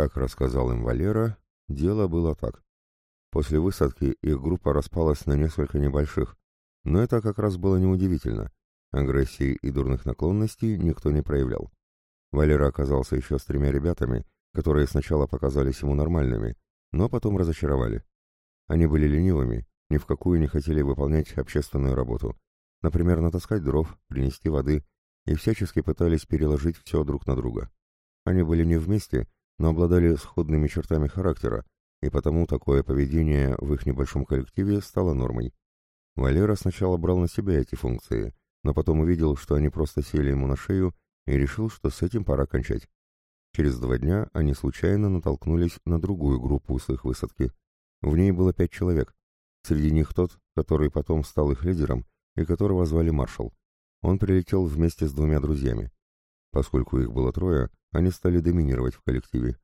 Как рассказал им Валера, дело было так. После высадки их группа распалась на несколько небольших, но это как раз было неудивительно. Агрессии и дурных наклонностей никто не проявлял. Валера оказался еще с тремя ребятами, которые сначала показались ему нормальными, но потом разочаровали. Они были ленивыми, ни в какую не хотели выполнять общественную работу. Например, натаскать дров, принести воды, и всячески пытались переложить все друг на друга. Они были не вместе, но обладали сходными чертами характера, и потому такое поведение в их небольшом коллективе стало нормой. Валера сначала брал на себя эти функции, но потом увидел, что они просто сели ему на шею и решил, что с этим пора кончать. Через два дня они случайно натолкнулись на другую группу с их высадки. В ней было пять человек. Среди них тот, который потом стал их лидером и которого звали Маршал. Он прилетел вместе с двумя друзьями. Поскольку их было трое, они стали доминировать в коллективе.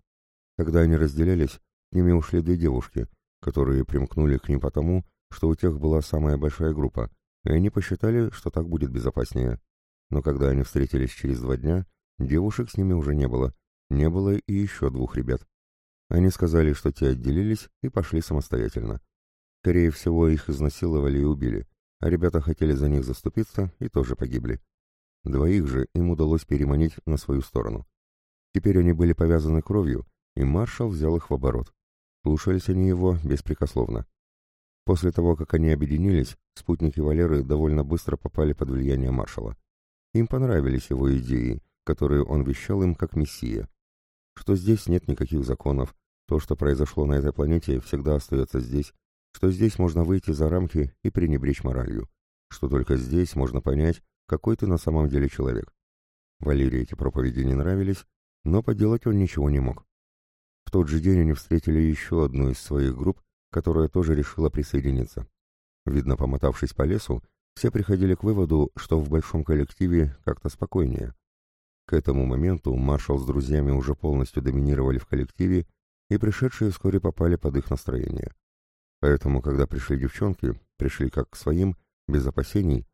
Когда они разделялись, к ними ушли две девушки, которые примкнули к ним потому, что у тех была самая большая группа, и они посчитали, что так будет безопаснее. Но когда они встретились через два дня, девушек с ними уже не было, не было и еще двух ребят. Они сказали, что те отделились и пошли самостоятельно. Скорее всего, их изнасиловали и убили, а ребята хотели за них заступиться и тоже погибли. Двоих же им удалось переманить на свою сторону. Теперь они были повязаны кровью, и маршал взял их в оборот. Слушались они его беспрекословно. После того, как они объединились, спутники Валеры довольно быстро попали под влияние маршала. Им понравились его идеи, которые он вещал им как мессия. Что здесь нет никаких законов, то, что произошло на этой планете, всегда остается здесь, что здесь можно выйти за рамки и пренебречь моралью, что только здесь можно понять, какой ты на самом деле человек. Валерии эти проповеди не нравились, но поделать он ничего не мог. В тот же день они встретили еще одну из своих групп, которая тоже решила присоединиться. Видно, помотавшись по лесу, все приходили к выводу, что в большом коллективе как-то спокойнее. К этому моменту маршал с друзьями уже полностью доминировали в коллективе, и пришедшие вскоре попали под их настроение. Поэтому, когда пришли девчонки, пришли как к своим, без опасений,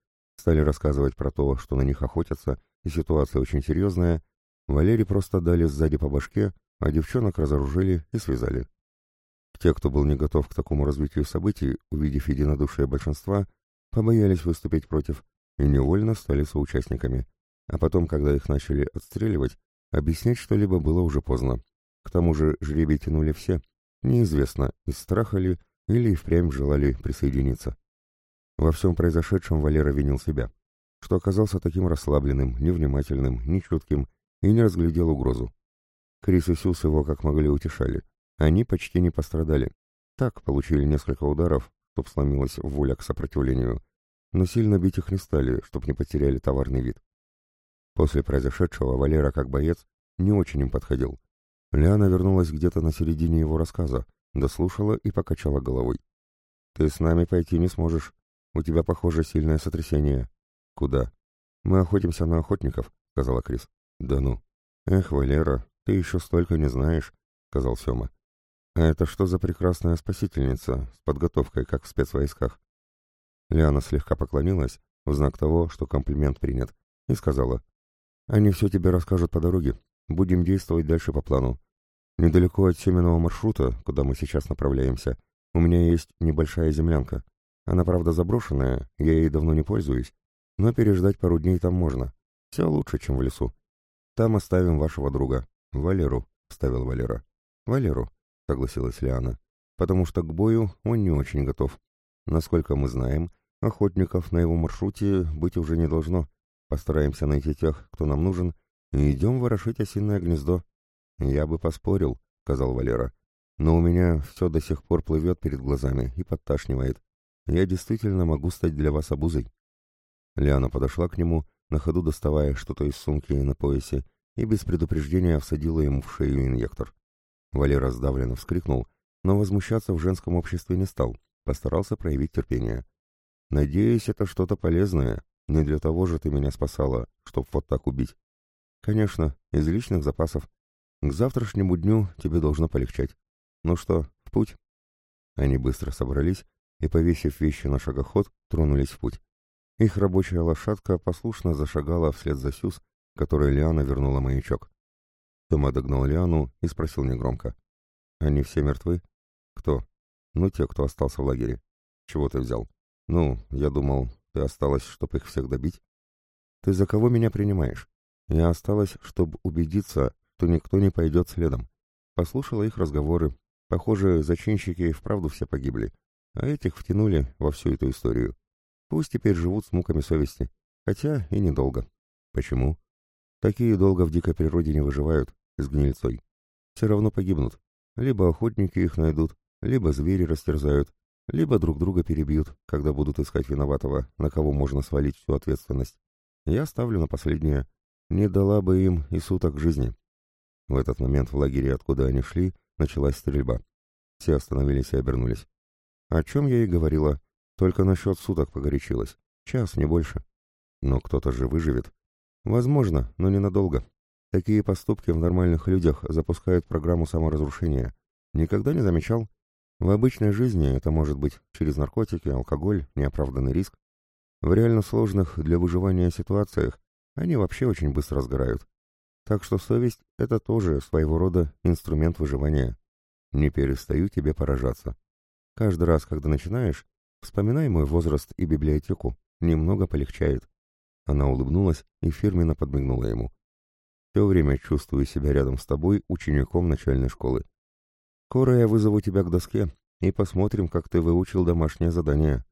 стали рассказывать про то, что на них охотятся, и ситуация очень серьезная, Валерий просто дали сзади по башке, а девчонок разоружили и связали. Те, кто был не готов к такому развитию событий, увидев единодушие большинства, побоялись выступить против и невольно стали соучастниками. А потом, когда их начали отстреливать, объяснять что-либо было уже поздно. К тому же жребий тянули все. Неизвестно, из страха ли или и впрямь желали присоединиться. Во всем произошедшем Валера винил себя, что оказался таким расслабленным, невнимательным, нечутким и не разглядел угрозу. Крис и Сюс его как могли утешали. Они почти не пострадали. Так, получили несколько ударов, чтоб сломилась воля к сопротивлению, но сильно бить их не стали, чтоб не потеряли товарный вид. После произошедшего Валера, как боец, не очень им подходил. Лиана вернулась где-то на середине его рассказа, дослушала и покачала головой. «Ты с нами пойти не сможешь. У тебя, похоже, сильное сотрясение». «Куда?» «Мы охотимся на охотников», — сказала Крис. «Да ну». «Эх, Валера, ты еще столько не знаешь», — сказал Сема. А это что за прекрасная спасительница с подготовкой, как в спецвойсках? Лиана слегка поклонилась в знак того, что комплимент принят, и сказала, «Они все тебе расскажут по дороге. Будем действовать дальше по плану. Недалеко от семенного маршрута, куда мы сейчас направляемся, у меня есть небольшая землянка. Она, правда, заброшенная, я ей давно не пользуюсь, но переждать пару дней там можно. Все лучше, чем в лесу. Там оставим вашего друга. Валеру», — вставил Валера. «Валеру», — согласилась Лиана, — «потому что к бою он не очень готов. Насколько мы знаем, охотников на его маршруте быть уже не должно. Постараемся найти тех, кто нам нужен, и идем ворошить осиное гнездо». «Я бы поспорил», — сказал Валера, — «но у меня все до сих пор плывет перед глазами и подташнивает. Я действительно могу стать для вас обузой». Лиана подошла к нему, на ходу доставая что-то из сумки на поясе, и без предупреждения всадила ему в шею инъектор. Валера сдавленно вскрикнул, но возмущаться в женском обществе не стал, постарался проявить терпение. «Надеюсь, это что-то полезное. Не для того же ты меня спасала, чтоб вот так убить. Конечно, из личных запасов. К завтрашнему дню тебе должно полегчать. Ну что, в путь?» Они быстро собрались и, повесив вещи на шагоход, тронулись в путь. Их рабочая лошадка послушно зашагала вслед за Сюз, которой Лиана вернула маячок. Тома догнал Лиану и спросил негромко. «Они все мертвы?» «Кто?» «Ну, те, кто остался в лагере». «Чего ты взял?» «Ну, я думал, ты осталась, чтобы их всех добить». «Ты за кого меня принимаешь?» «Я осталась, чтобы убедиться, что никто не пойдет следом». Послушала их разговоры. Похоже, зачинщики и вправду все погибли, а этих втянули во всю эту историю. Пусть теперь живут с муками совести, хотя и недолго. Почему? Такие долго в дикой природе не выживают, с гнильцой. Все равно погибнут. Либо охотники их найдут, либо звери растерзают, либо друг друга перебьют, когда будут искать виноватого, на кого можно свалить всю ответственность. Я ставлю на последнее. Не дала бы им и суток жизни. В этот момент в лагере, откуда они шли, началась стрельба. Все остановились и обернулись. О чем я и говорила, только насчет суток погорячилась. Час, не больше. Но кто-то же выживет. Возможно, но ненадолго. Такие поступки в нормальных людях запускают программу саморазрушения. Никогда не замечал? В обычной жизни это может быть через наркотики, алкоголь, неоправданный риск. В реально сложных для выживания ситуациях они вообще очень быстро сгорают. Так что совесть — это тоже своего рода инструмент выживания. Не перестаю тебе поражаться. Каждый раз, когда начинаешь, вспоминай мой возраст и библиотеку, немного полегчает. Она улыбнулась и фирменно подмигнула ему. Все время чувствую себя рядом с тобой, учеником начальной школы. Скоро я вызову тебя к доске и посмотрим, как ты выучил домашнее задание.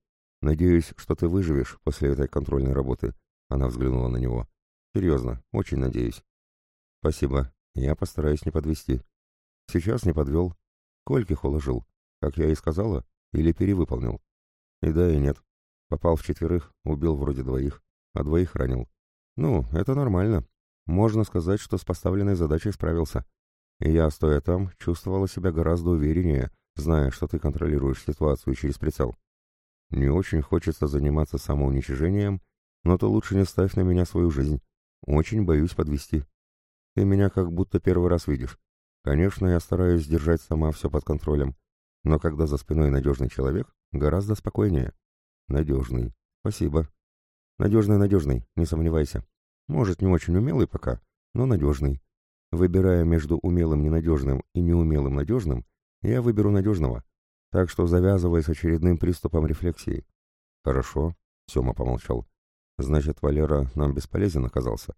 Надеюсь, что ты выживешь после этой контрольной работы. Она взглянула на него. Серьезно, очень надеюсь. Спасибо. Я постараюсь не подвести. Сейчас не подвел. Кольких уложил, как я и сказала, или перевыполнил. И да, и нет. Попал в четверых, убил вроде двоих, а двоих ранил. Ну, это нормально. Можно сказать, что с поставленной задачей справился. И я, стоя там, чувствовала себя гораздо увереннее, зная, что ты контролируешь ситуацию через прицел. Не очень хочется заниматься самоуничижением, но то лучше не ставь на меня свою жизнь. Очень боюсь подвести. Ты меня как будто первый раз видишь. Конечно, я стараюсь держать сама все под контролем, но когда за спиной надежный человек, гораздо спокойнее. Надежный. Спасибо. Надежный, надежный, не сомневайся. Может, не очень умелый пока, но надежный. Выбирая между умелым ненадежным и неумелым надежным, я выберу надежного. Так что завязывай с очередным приступом рефлексии. Хорошо, Сема помолчал. Значит, Валера нам бесполезен оказался.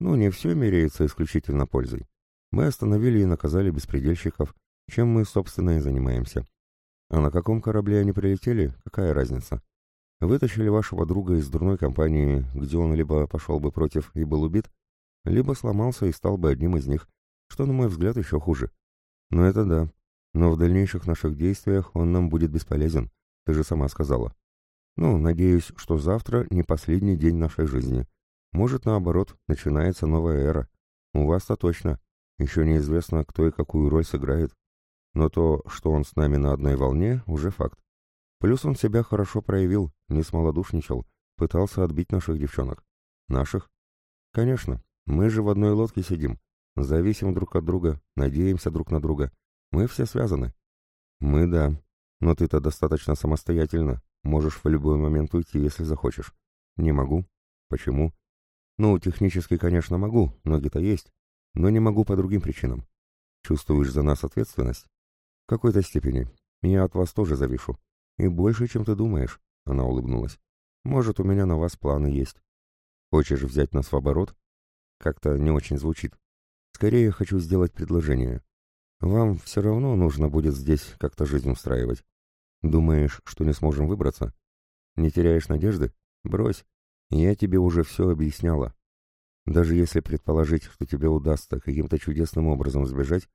Ну, не все меряется исключительно пользой. Мы остановили и наказали беспредельщиков, чем мы, собственно, и занимаемся. А на каком корабле они прилетели, какая разница? Вытащили вашего друга из дурной компании, где он либо пошел бы против и был убит, либо сломался и стал бы одним из них, что, на мой взгляд, еще хуже. Но это да. Но в дальнейших наших действиях он нам будет бесполезен, ты же сама сказала. Ну, надеюсь, что завтра не последний день нашей жизни. Может, наоборот, начинается новая эра. У вас-то точно. Еще неизвестно, кто и какую роль сыграет. Но то, что он с нами на одной волне, уже факт. Плюс он себя хорошо проявил, не смолодушничал, пытался отбить наших девчонок. Наших? Конечно, мы же в одной лодке сидим. Зависим друг от друга, надеемся друг на друга. Мы все связаны. Мы да, но ты-то достаточно самостоятельно. Можешь в любой момент уйти, если захочешь. Не могу. Почему? Ну, технически, конечно, могу, ноги-то есть, но не могу по другим причинам. Чувствуешь за нас ответственность? Какой-то степени. Я от вас тоже завишу. И больше, чем ты думаешь, — она улыбнулась. Может, у меня на вас планы есть. Хочешь взять нас в оборот? Как-то не очень звучит. Скорее хочу сделать предложение. Вам все равно нужно будет здесь как-то жизнь устраивать. Думаешь, что не сможем выбраться? Не теряешь надежды? Брось. Я тебе уже все объясняла. Даже если предположить, что тебе удастся каким-то чудесным образом сбежать,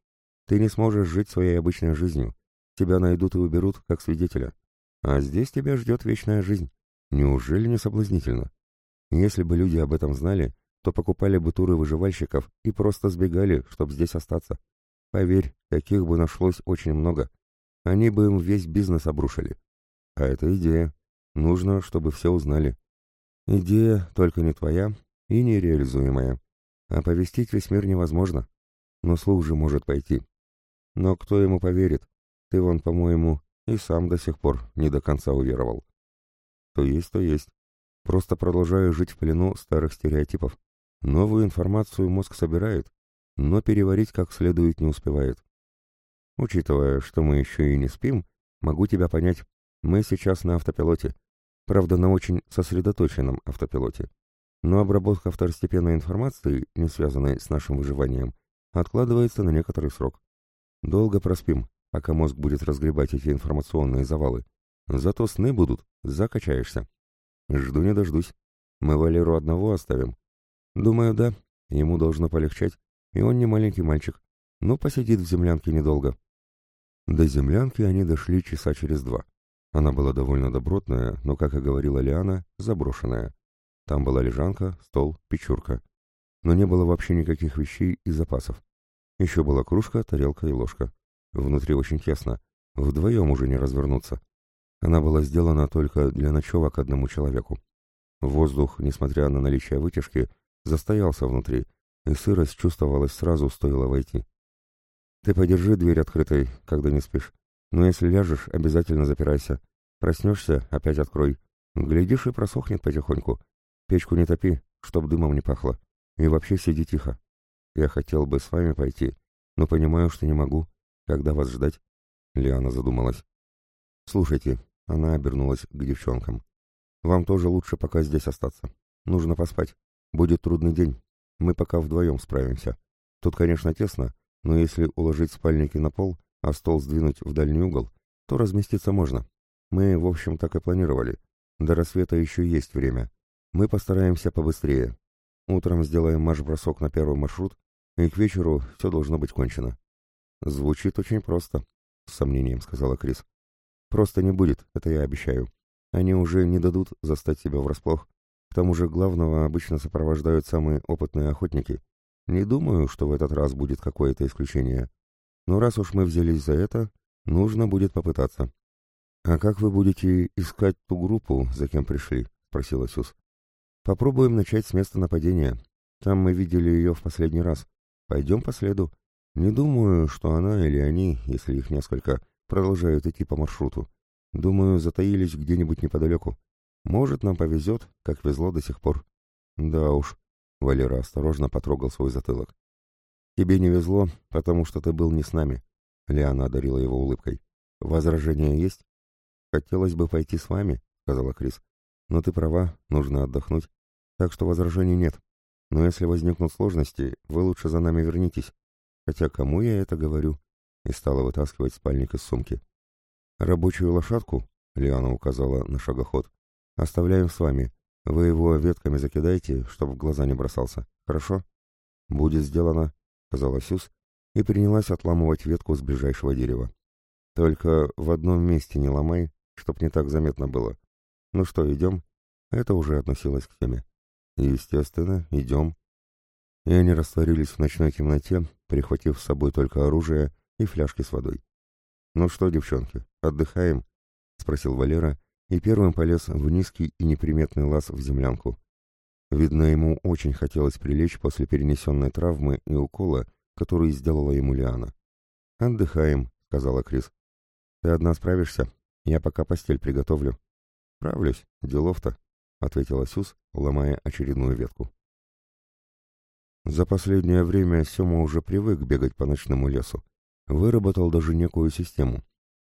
ты не сможешь жить своей обычной жизнью. Тебя найдут и уберут, как свидетеля. А здесь тебя ждет вечная жизнь. Неужели не соблазнительно? Если бы люди об этом знали, то покупали бы туры выживальщиков и просто сбегали, чтобы здесь остаться. Поверь, таких бы нашлось очень много. Они бы им весь бизнес обрушили. А это идея. Нужно, чтобы все узнали. Идея только не твоя и нереализуемая. Оповестить весь мир невозможно, но слух же может пойти. Но кто ему поверит? Ты вон, по-моему, и сам до сих пор не до конца уверовал. То есть, то есть. Просто продолжаю жить в плену старых стереотипов. Новую информацию мозг собирает, но переварить как следует не успевает. Учитывая, что мы еще и не спим, могу тебя понять. Мы сейчас на автопилоте. Правда, на очень сосредоточенном автопилоте. Но обработка второстепенной информации, не связанной с нашим выживанием, откладывается на некоторый срок. Долго проспим, пока мозг будет разгребать эти информационные завалы. Зато сны будут, закачаешься. Жду не дождусь. Мы Валеру одного оставим. Думаю, да, ему должно полегчать, и он не маленький мальчик. Ну, посидит в землянке недолго. До землянки они дошли часа через два. Она была довольно добротная, но, как и говорила Лиана, заброшенная. Там была лежанка, стол, печурка. Но не было вообще никаких вещей и запасов. Еще была кружка, тарелка и ложка. Внутри очень тесно. Вдвоем уже не развернуться. Она была сделана только для ночевок одному человеку. Воздух, несмотря на наличие вытяжки, застоялся внутри, и сырость чувствовалась сразу, стоило войти. Ты подержи дверь открытой, когда не спишь. Но если ляжешь, обязательно запирайся. Проснешься, опять открой. Глядишь, и просохнет потихоньку. Печку не топи, чтоб дымом не пахло. И вообще сиди тихо. Я хотел бы с вами пойти, но понимаю, что не могу. Когда вас ждать? Лиана задумалась. Слушайте, она обернулась к девчонкам. Вам тоже лучше пока здесь остаться. Нужно поспать. Будет трудный день. Мы пока вдвоем справимся. Тут, конечно, тесно, но если уложить спальники на пол, а стол сдвинуть в дальний угол, то разместиться можно. Мы, в общем, так и планировали. До рассвета еще есть время. Мы постараемся побыстрее. Утром сделаем марш-бросок на первый маршрут, и к вечеру все должно быть кончено. Звучит очень просто, с сомнением сказала Крис. Просто не будет, это я обещаю. Они уже не дадут застать себя врасплох. К тому же главного обычно сопровождают самые опытные охотники. Не думаю, что в этот раз будет какое-то исключение. Но раз уж мы взялись за это, нужно будет попытаться. «А как вы будете искать ту группу, за кем пришли?» — спросила Сюз. «Попробуем начать с места нападения. Там мы видели ее в последний раз. Пойдем по следу. Не думаю, что она или они, если их несколько, продолжают идти по маршруту. Думаю, затаились где-нибудь неподалеку. Может, нам повезет, как везло до сих пор. Да уж, Валера осторожно потрогал свой затылок. Тебе не везло, потому что ты был не с нами. Лиана одарила его улыбкой. Возражения есть? Хотелось бы пойти с вами, сказала Крис. Но ты права, нужно отдохнуть. Так что возражений нет. Но если возникнут сложности, вы лучше за нами вернитесь. Хотя кому я это говорю? И стала вытаскивать спальник из сумки. Рабочую лошадку, Лиана указала на шагоход, оставляем с вами. Вы его ветками закидайте, чтобы в глаза не бросался. Хорошо? Будет сделано, сказала Сюз и принялась отламывать ветку с ближайшего дерева. Только в одном месте не ломай, чтоб не так заметно было. Ну что, идем? Это уже относилось к теме. Естественно, идем. И они растворились в ночной темноте, прихватив с собой только оружие и фляжки с водой. «Ну что, девчонки, отдыхаем?» — спросил Валера, и первым полез в низкий и неприметный лаз в землянку. Видно, ему очень хотелось прилечь после перенесенной травмы и укола, который сделала ему Лиана. «Отдыхаем», — сказала Крис. «Ты одна справишься? Я пока постель приготовлю». «Справлюсь, делов-то», — ответила Сюз, ломая очередную ветку. За последнее время Сёма уже привык бегать по ночному лесу выработал даже некую систему.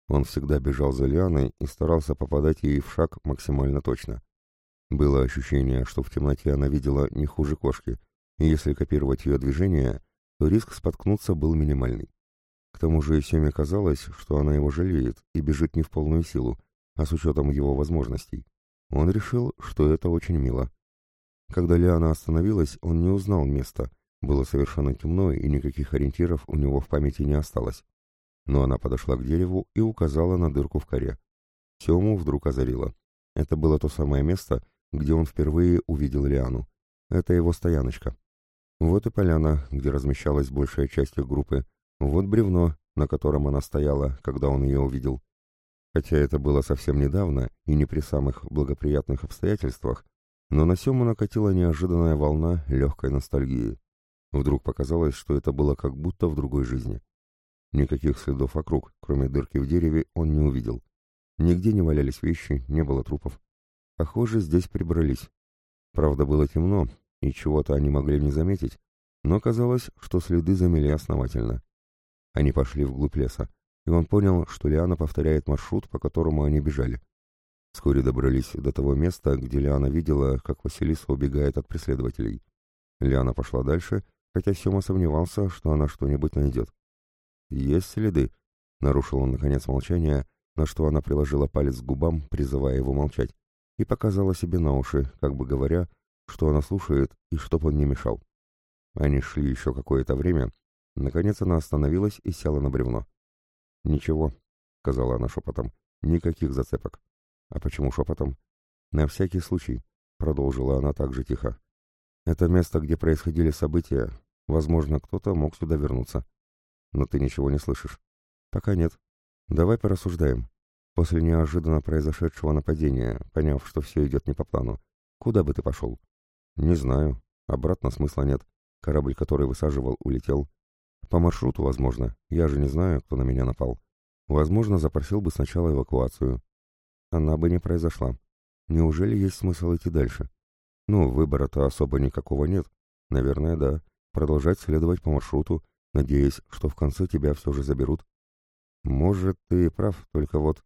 Он всегда бежал за лианой и старался попадать ей в шаг максимально точно. Было ощущение, что в темноте она видела не хуже кошки, и если копировать ее движения, то риск споткнуться был минимальный. К тому же Семе казалось, что она его жалеет и бежит не в полную силу, а с учетом его возможностей. Он решил, что это очень мило. Когда Лиана остановилась, он не узнал места, было совершенно темно, и никаких ориентиров у него в памяти не осталось. Но она подошла к дереву и указала на дырку в коре. Сему вдруг озарило. Это было то самое место, где он впервые увидел Лиану. Это его стояночка. Вот и поляна, где размещалась большая часть их группы. Вот бревно, на котором она стояла, когда он ее увидел. Хотя это было совсем недавно и не при самых благоприятных обстоятельствах, но на Сему накатила неожиданная волна легкой ностальгии. Вдруг показалось, что это было как будто в другой жизни. Никаких следов вокруг, кроме дырки в дереве, он не увидел. Нигде не валялись вещи, не было трупов. Похоже, здесь прибрались. Правда, было темно, и чего-то они могли не заметить, но казалось, что следы замели основательно. Они пошли вглубь леса, и он понял, что Лиана повторяет маршрут, по которому они бежали. Вскоре добрались до того места, где Лиана видела, как Василиса убегает от преследователей. Лиана пошла дальше, хотя Сема сомневался, что она что-нибудь найдет. «Есть следы», — нарушил он наконец молчание, на что она приложила палец к губам, призывая его молчать, и показала себе на уши, как бы говоря, что она слушает и чтоб он не мешал. Они шли еще какое-то время. Наконец она остановилась и села на бревно. «Ничего», — сказала она шепотом, — «никаких зацепок». «А почему шепотом?» «На всякий случай», — продолжила она также тихо. «Это место, где происходили события. Возможно, кто-то мог сюда вернуться. Но ты ничего не слышишь?» «Пока нет. Давай порассуждаем. После неожиданно произошедшего нападения, поняв, что все идет не по плану, куда бы ты пошел?» «Не знаю. Обратно смысла нет. Корабль, который высаживал, улетел. По маршруту, возможно. Я же не знаю, кто на меня напал. Возможно, запросил бы сначала эвакуацию. Она бы не произошла. Неужели есть смысл идти дальше? Ну, выбора-то особо никакого нет. Наверное, да. Продолжать следовать по маршруту, надеясь, что в конце тебя все же заберут. Может, ты и прав, только вот...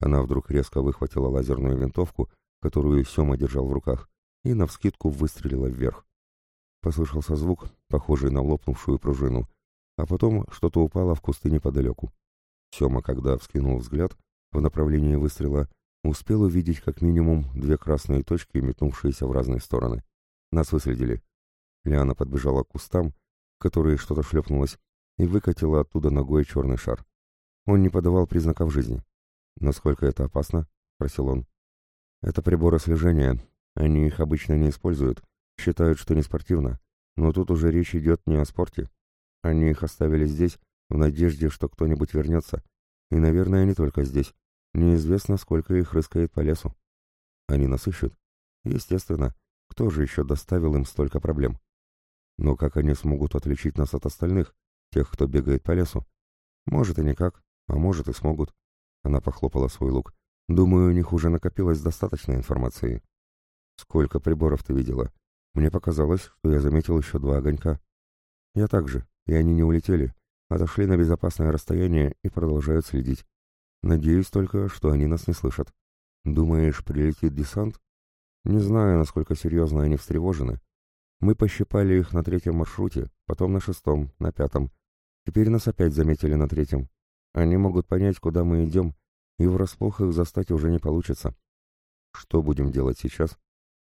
Она вдруг резко выхватила лазерную винтовку, которую Сема держал в руках, и навскидку выстрелила вверх. Послышался звук, похожий на лопнувшую пружину, а потом что-то упало в кусты неподалеку. Сема, когда вскинул взгляд в направлении выстрела, успел увидеть как минимум две красные точки, метнувшиеся в разные стороны. Нас выследили. Лиана подбежала к кустам, в которые что-то шлепнулось, и выкатила оттуда ногой черный шар. Он не подавал признаков жизни. «Насколько это опасно?» — спросил он. «Это приборы слежения. Они их обычно не используют, Считают, что не спортивно. Но тут уже речь идет не о спорте. Они их оставили здесь, в надежде, что кто-нибудь вернется. И, наверное, не только здесь. Неизвестно, сколько их рыскает по лесу. Они нас ищут. Естественно. Кто же еще доставил им столько проблем? Но как они смогут отличить нас от остальных, тех, кто бегает по лесу? Может и никак, а может и смогут. Она похлопала свой лук. Думаю, у них уже накопилось достаточно информации. Сколько приборов ты видела? Мне показалось, что я заметил еще два огонька. Я также, и они не улетели, отошли на безопасное расстояние и продолжают следить. Надеюсь только, что они нас не слышат. Думаешь, прилетит десант? Не знаю, насколько серьезно они встревожены. Мы пощипали их на третьем маршруте, потом на шестом, на пятом. Теперь нас опять заметили на третьем. Они могут понять, куда мы идем, и врасплох их застать уже не получится. Что будем делать сейчас?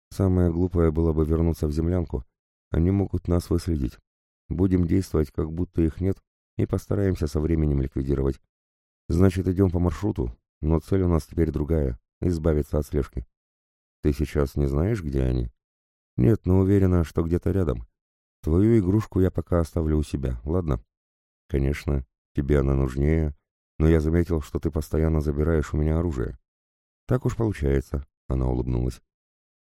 Самое глупое было бы вернуться в землянку. Они могут нас выследить. Будем действовать, как будто их нет, и постараемся со временем ликвидировать. Значит, идем по маршруту, но цель у нас теперь другая — избавиться от слежки. Ты сейчас не знаешь, где они? Нет, но уверена, что где-то рядом. Твою игрушку я пока оставлю у себя, ладно? Конечно, тебе она нужнее, но я заметил, что ты постоянно забираешь у меня оружие. Так уж получается, — она улыбнулась.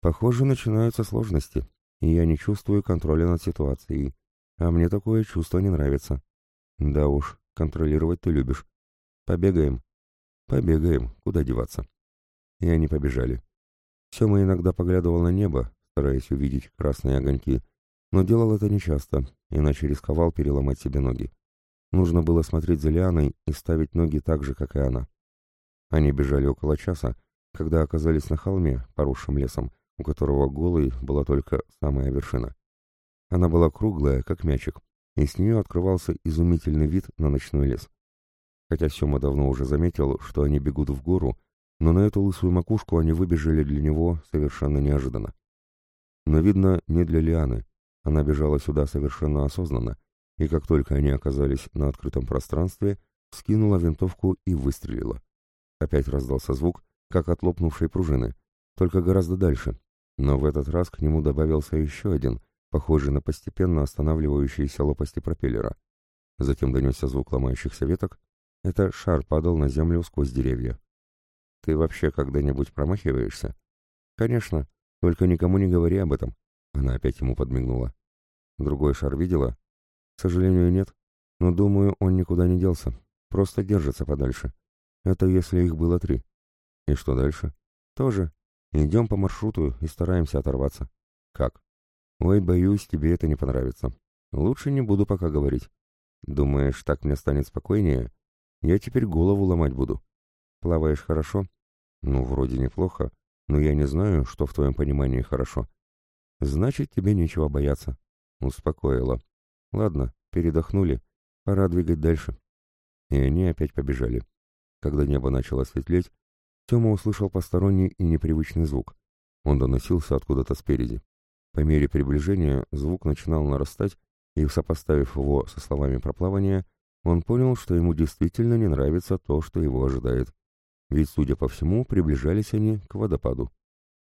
Похоже, начинаются сложности, и я не чувствую контроля над ситуацией. А мне такое чувство не нравится. Да уж, контролировать ты любишь. Побегаем. Побегаем, куда деваться. И они побежали. Сема иногда поглядывал на небо, стараясь увидеть красные огоньки, но делал это нечасто, иначе рисковал переломать себе ноги. Нужно было смотреть за Лианой и ставить ноги так же, как и она. Они бежали около часа, когда оказались на холме, поросшем лесом, у которого голой была только самая вершина. Она была круглая, как мячик, и с нее открывался изумительный вид на ночной лес. Хотя Сема давно уже заметил, что они бегут в гору, но на эту лысую макушку они выбежали для него совершенно неожиданно. Но, видно, не для Лианы. Она бежала сюда совершенно осознанно, и как только они оказались на открытом пространстве, скинула винтовку и выстрелила. Опять раздался звук, как от лопнувшей пружины, только гораздо дальше, но в этот раз к нему добавился еще один, похожий на постепенно останавливающиеся лопасти пропеллера. Затем донесся звук ломающихся веток. Это шар падал на землю сквозь деревья. «Ты вообще когда-нибудь промахиваешься?» «Конечно, только никому не говори об этом». Она опять ему подмигнула. «Другой шар видела?» «К сожалению, нет. Но, думаю, он никуда не делся. Просто держится подальше. Это если их было три». «И что дальше?» «Тоже. Идем по маршруту и стараемся оторваться. Как? Ой, боюсь, тебе это не понравится. Лучше не буду пока говорить. Думаешь, так мне станет спокойнее? Я теперь голову ломать буду. Плаваешь хорошо? Ну, вроде неплохо, но я не знаю, что в твоем понимании хорошо. Значит, тебе нечего бояться. Успокоила. Ладно, передохнули. Пора двигать дальше. И они опять побежали. Когда небо начало светлеть, Тёма услышал посторонний и непривычный звук. Он доносился откуда-то спереди. По мере приближения звук начинал нарастать, и, сопоставив его со словами проплавания, он понял, что ему действительно не нравится то, что его ожидает. Ведь, судя по всему, приближались они к водопаду.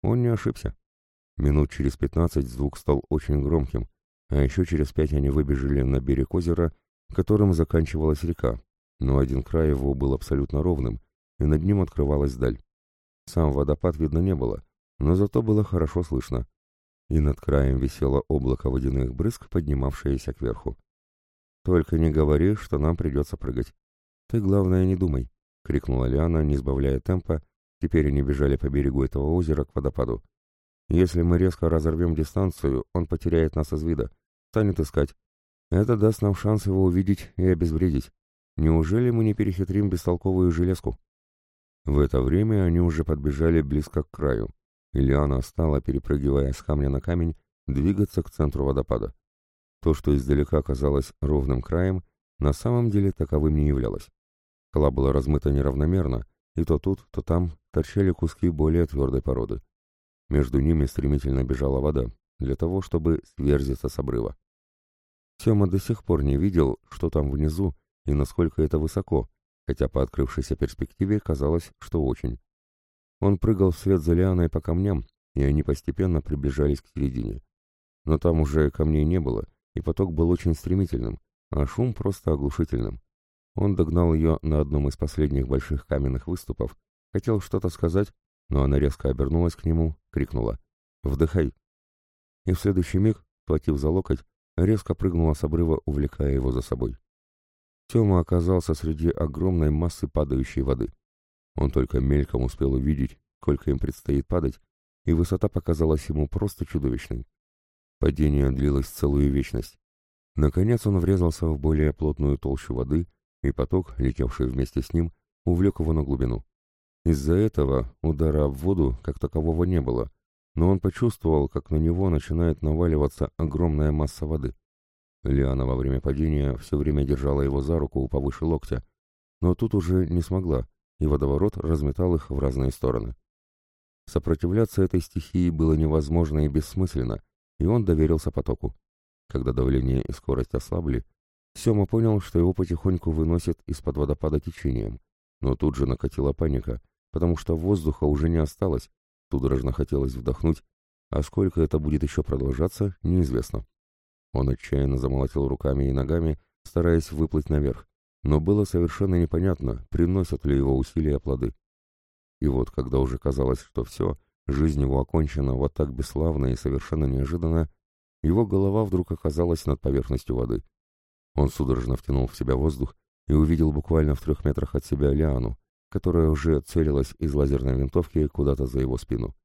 Он не ошибся. Минут через пятнадцать звук стал очень громким, а еще через пять они выбежали на берег озера, которым заканчивалась река, но один край его был абсолютно ровным, и над ним открывалась даль. Сам водопад видно не было, но зато было хорошо слышно. И над краем висело облако водяных брызг, поднимавшееся кверху. «Только не говори, что нам придется прыгать. Ты, главное, не думай», — крикнула Лиана, не сбавляя темпа. Теперь они бежали по берегу этого озера к водопаду. «Если мы резко разорвем дистанцию, он потеряет нас из вида, станет искать. Это даст нам шанс его увидеть и обезвредить. Неужели мы не перехитрим бестолковую железку?» В это время они уже подбежали близко к краю. Ильяна стала, перепрыгивая с камня на камень, двигаться к центру водопада. То, что издалека казалось ровным краем, на самом деле таковым не являлось. Скала была размыта неравномерно, и то тут, то там торчали куски более твердой породы. Между ними стремительно бежала вода, для того, чтобы сверзиться с обрыва. Сема до сих пор не видел, что там внизу и насколько это высоко, хотя по открывшейся перспективе казалось, что очень. Он прыгал вслед за Лианой по камням, и они постепенно приближались к середине. Но там уже камней не было, и поток был очень стремительным, а шум просто оглушительным. Он догнал ее на одном из последних больших каменных выступов, хотел что-то сказать, но она резко обернулась к нему, крикнула «Вдыхай!» И в следующий миг, платив за локоть, резко прыгнула с обрыва, увлекая его за собой. Тёма оказался среди огромной массы падающей воды. Он только мельком успел увидеть, сколько им предстоит падать, и высота показалась ему просто чудовищной. Падение длилось целую вечность. Наконец он врезался в более плотную толщу воды, и поток, летевший вместе с ним, увлек его на глубину. Из-за этого удара в воду как такового не было, но он почувствовал, как на него начинает наваливаться огромная масса воды. Лиана во время падения все время держала его за руку повыше локтя, но тут уже не смогла, и водоворот разметал их в разные стороны. Сопротивляться этой стихии было невозможно и бессмысленно, и он доверился потоку. Когда давление и скорость ослабли, Сема понял, что его потихоньку выносит из-под водопада течением, но тут же накатила паника, потому что воздуха уже не осталось, судорожно хотелось вдохнуть, а сколько это будет еще продолжаться, неизвестно. Он отчаянно замолотил руками и ногами, стараясь выплыть наверх, но было совершенно непонятно, приносят ли его усилия плоды. И вот, когда уже казалось, что все, жизнь его окончена вот так бесславно и совершенно неожиданно, его голова вдруг оказалась над поверхностью воды. Он судорожно втянул в себя воздух и увидел буквально в трех метрах от себя Лиану, которая уже целилась из лазерной винтовки куда-то за его спину.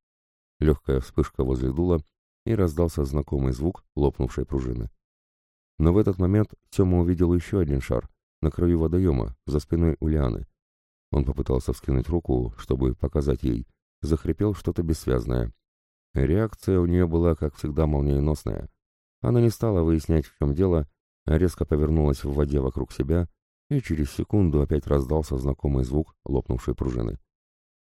Легкая вспышка возле дула, и раздался знакомый звук лопнувшей пружины. Но в этот момент Тёма увидел еще один шар, на краю водоема, за спиной у Лианы. Он попытался вскинуть руку, чтобы показать ей, захрипел что-то бессвязное. Реакция у нее была, как всегда, молниеносная. Она не стала выяснять, в чем дело, а резко повернулась в воде вокруг себя, и через секунду опять раздался знакомый звук лопнувшей пружины.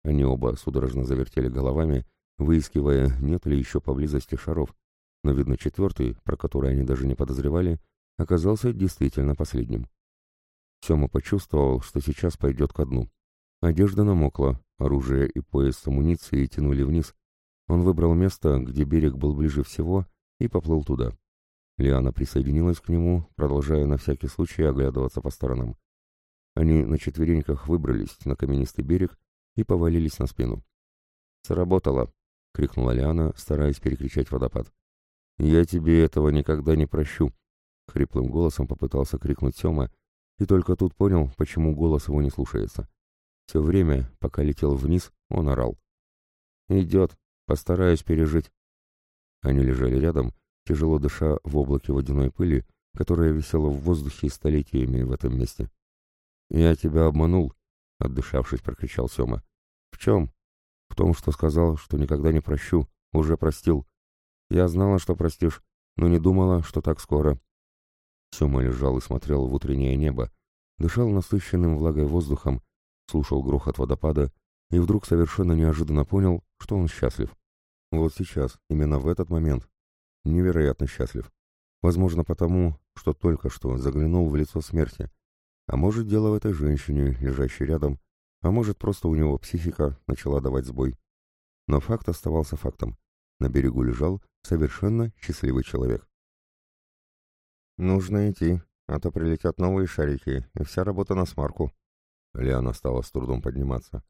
Они оба судорожно завертели головами, выискивая, нет ли еще поблизости шаров, но, видно, четвертый, про который они даже не подозревали, оказался действительно последним. Сема почувствовал, что сейчас пойдет ко дну. Одежда намокла, оружие и пояс с амуницией тянули вниз. Он выбрал место, где берег был ближе всего, и поплыл туда. Лиана присоединилась к нему, продолжая на всякий случай оглядываться по сторонам. Они на четвереньках выбрались на каменистый берег и повалились на спину. «Сработало!» — крикнула Лиана, стараясь перекричать водопад. «Я тебе этого никогда не прощу!» — хриплым голосом попытался крикнуть Сема, и только тут понял, почему голос его не слушается. Все время, пока летел вниз, он орал. «Идет, постараюсь пережить». Они лежали рядом, тяжело дыша в облаке водяной пыли, которая висела в воздухе столетиями в этом месте. «Я тебя обманул», — отдышавшись, прокричал Сема. «В чем?» «В том, что сказал, что никогда не прощу. Уже простил. Я знала, что простишь, но не думала, что так скоро». Сема лежал и смотрел в утреннее небо, дышал насыщенным влагой воздухом, слушал грохот водопада и вдруг совершенно неожиданно понял, что он счастлив. Вот сейчас, именно в этот момент. Невероятно счастлив. Возможно, потому, что только что заглянул в лицо смерти. А может, дело в этой женщине, лежащей рядом, а может, просто у него психика начала давать сбой. Но факт оставался фактом. На берегу лежал совершенно счастливый человек. «Нужно идти, а то прилетят новые шарики, и вся работа на смарку». Лиана стала с трудом подниматься.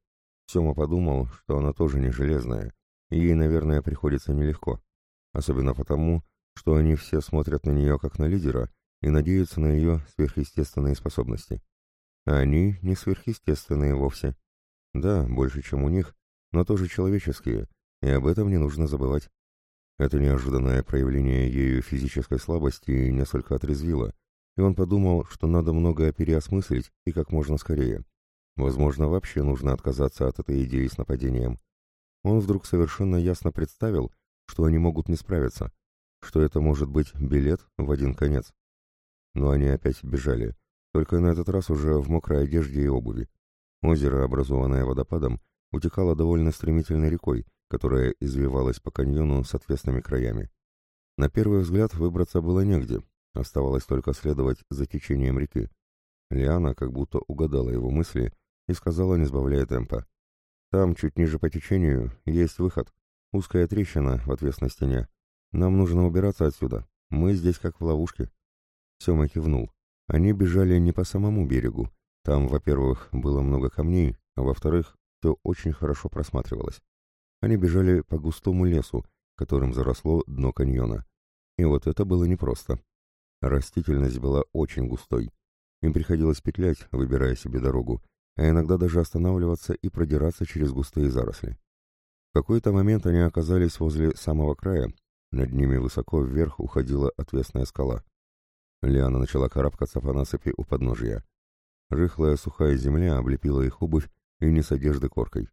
Сема подумал, что она тоже не железная, и ей, наверное, приходится нелегко. Особенно потому, что они все смотрят на нее как на лидера и надеются на ее сверхъестественные способности. А они не сверхъестественные вовсе. Да, больше, чем у них, но тоже человеческие, и об этом не нужно забывать. Это неожиданное проявление ею физической слабости несколько отрезвило, и он подумал, что надо многое переосмыслить и как можно скорее. Возможно, вообще нужно отказаться от этой идеи с нападением. Он вдруг совершенно ясно представил, что они могут не справиться, что это может быть билет в один конец. Но они опять бежали, только на этот раз уже в мокрой одежде и обуви. Озеро, образованное водопадом, утекало довольно стремительной рекой, которая извивалась по каньону с отвесными краями. На первый взгляд выбраться было негде, оставалось только следовать за течением реки. Лиана как будто угадала его мысли и сказала, не сбавляя темпа. «Там, чуть ниже по течению, есть выход. Узкая трещина в отвесной стене. Нам нужно убираться отсюда. Мы здесь как в ловушке». Сема кивнул. Они бежали не по самому берегу. Там, во-первых, было много камней, а во-вторых, все очень хорошо просматривалось. Они бежали по густому лесу, которым заросло дно каньона. И вот это было непросто. Растительность была очень густой. Им приходилось петлять, выбирая себе дорогу, а иногда даже останавливаться и продираться через густые заросли. В какой-то момент они оказались возле самого края, над ними высоко вверх уходила отвесная скала. Лиана начала карабкаться по насыпи у подножия. Рыхлая сухая земля облепила их обувь и не с одежды коркой.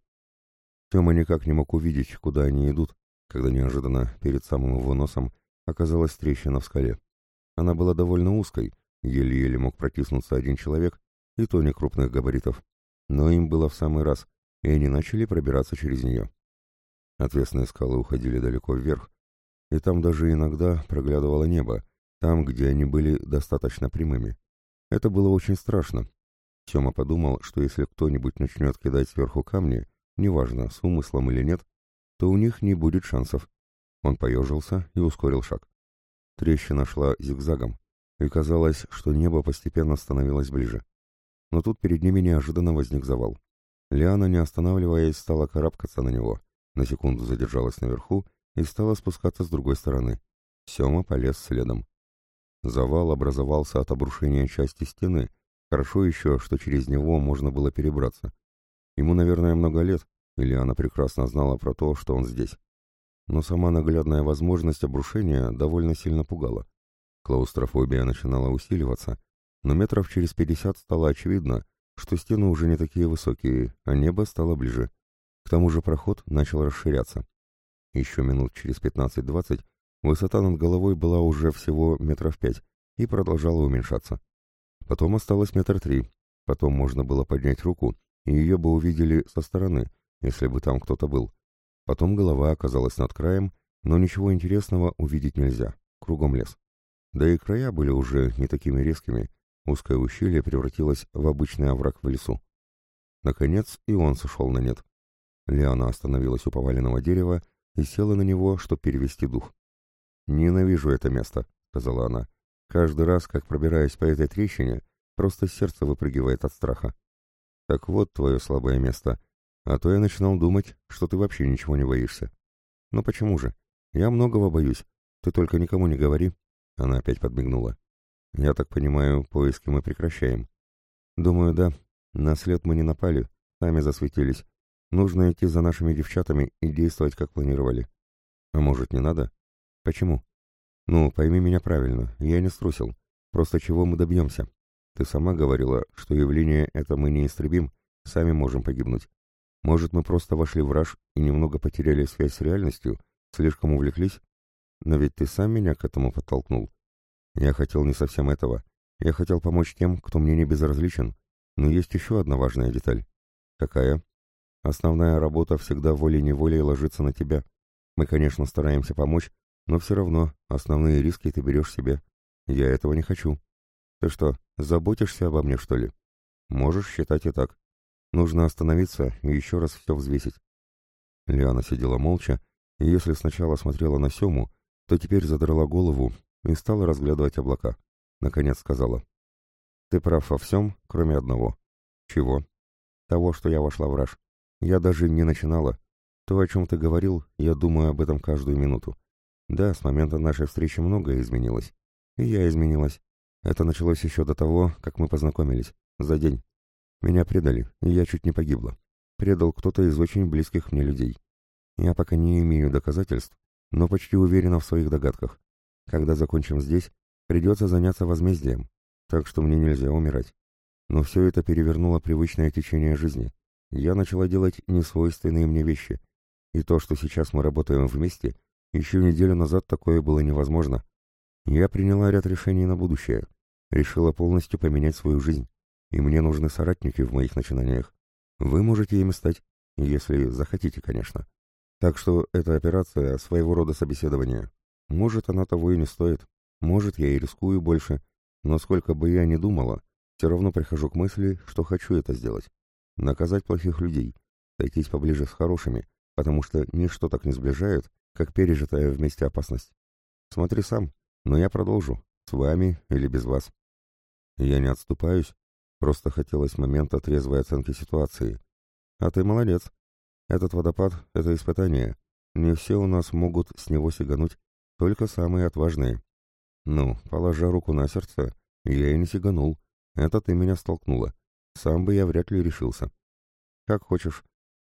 Тёма никак не мог увидеть, куда они идут, когда неожиданно перед самым его носом оказалась трещина в скале. Она была довольно узкой, еле-еле мог протиснуться один человек, и то не крупных габаритов. Но им было в самый раз, и они начали пробираться через нее. Отвесные скалы уходили далеко вверх, и там даже иногда проглядывало небо, там, где они были достаточно прямыми. Это было очень страшно. Сема подумал, что если кто-нибудь начнет кидать сверху камни, неважно, с умыслом или нет, то у них не будет шансов. Он поежился и ускорил шаг. Трещина шла зигзагом, и казалось, что небо постепенно становилось ближе. Но тут перед ними неожиданно возник завал. Лиана, не останавливаясь, стала карабкаться на него, на секунду задержалась наверху и стала спускаться с другой стороны. Сема полез следом. Завал образовался от обрушения части стены, хорошо еще, что через него можно было перебраться. Ему, наверное, много лет, или она прекрасно знала про то, что он здесь. Но сама наглядная возможность обрушения довольно сильно пугала. Клаустрофобия начинала усиливаться, но метров через пятьдесят стало очевидно, что стены уже не такие высокие, а небо стало ближе. К тому же проход начал расширяться. Еще минут через пятнадцать-двадцать высота над головой была уже всего метров пять и продолжала уменьшаться. Потом осталось метр три, потом можно было поднять руку и ее бы увидели со стороны, если бы там кто-то был. Потом голова оказалась над краем, но ничего интересного увидеть нельзя, кругом лес. Да и края были уже не такими резкими, узкое ущелье превратилось в обычный овраг в лесу. Наконец и он сошел на нет. Лиана остановилась у поваленного дерева и села на него, чтобы перевести дух. «Ненавижу это место», — сказала она. «Каждый раз, как пробираюсь по этой трещине, просто сердце выпрыгивает от страха. Так вот твое слабое место. А то я начинал думать, что ты вообще ничего не боишься. Но почему же? Я многого боюсь. Ты только никому не говори. Она опять подмигнула. Я так понимаю, поиски мы прекращаем. Думаю, да. На след мы не напали, сами засветились. Нужно идти за нашими девчатами и действовать, как планировали. А может, не надо? Почему? Ну, пойми меня правильно, я не струсил. Просто чего мы добьемся? Ты сама говорила, что явление это мы не истребим, сами можем погибнуть. Может, мы просто вошли в раж и немного потеряли связь с реальностью, слишком увлеклись? Но ведь ты сам меня к этому подтолкнул. Я хотел не совсем этого. Я хотел помочь тем, кто мне не безразличен. Но есть еще одна важная деталь. Какая? Основная работа всегда волей-неволей ложится на тебя. Мы, конечно, стараемся помочь, но все равно основные риски ты берешь себе. Я этого не хочу. Ты что, заботишься обо мне, что ли? Можешь считать и так. Нужно остановиться и еще раз все взвесить. Лиана сидела молча, и если сначала смотрела на Сему, то теперь задрала голову и стала разглядывать облака. Наконец сказала. «Ты прав во всем, кроме одного». «Чего?» «Того, что я вошла в раж. Я даже не начинала. То, о чем ты говорил, я думаю об этом каждую минуту. Да, с момента нашей встречи многое изменилось. И я изменилась. Это началось еще до того, как мы познакомились. За день. Меня предали, и я чуть не погибла. Предал кто-то из очень близких мне людей. Я пока не имею доказательств, но почти уверена в своих догадках. Когда закончим здесь, придется заняться возмездием, так что мне нельзя умирать. Но все это перевернуло привычное течение жизни. Я начала делать несвойственные мне вещи. И то, что сейчас мы работаем вместе, еще неделю назад такое было невозможно. Я приняла ряд решений на будущее. Решила полностью поменять свою жизнь. И мне нужны соратники в моих начинаниях. Вы можете ими стать, если захотите, конечно. Так что эта операция своего рода собеседование. Может, она того и не стоит. Может, я и рискую больше. Но сколько бы я ни думала, все равно прихожу к мысли, что хочу это сделать. Наказать плохих людей, сойтись поближе с хорошими, потому что ничто так не сближает, как пережитая вместе опасность. Смотри сам, но я продолжу, с вами или без вас. Я не отступаюсь, просто хотелось момента трезвой оценки ситуации. А ты молодец. Этот водопад — это испытание. Не все у нас могут с него сигануть, только самые отважные. Ну, положа руку на сердце, я и не сиганул. Это ты меня столкнула. Сам бы я вряд ли решился. Как хочешь,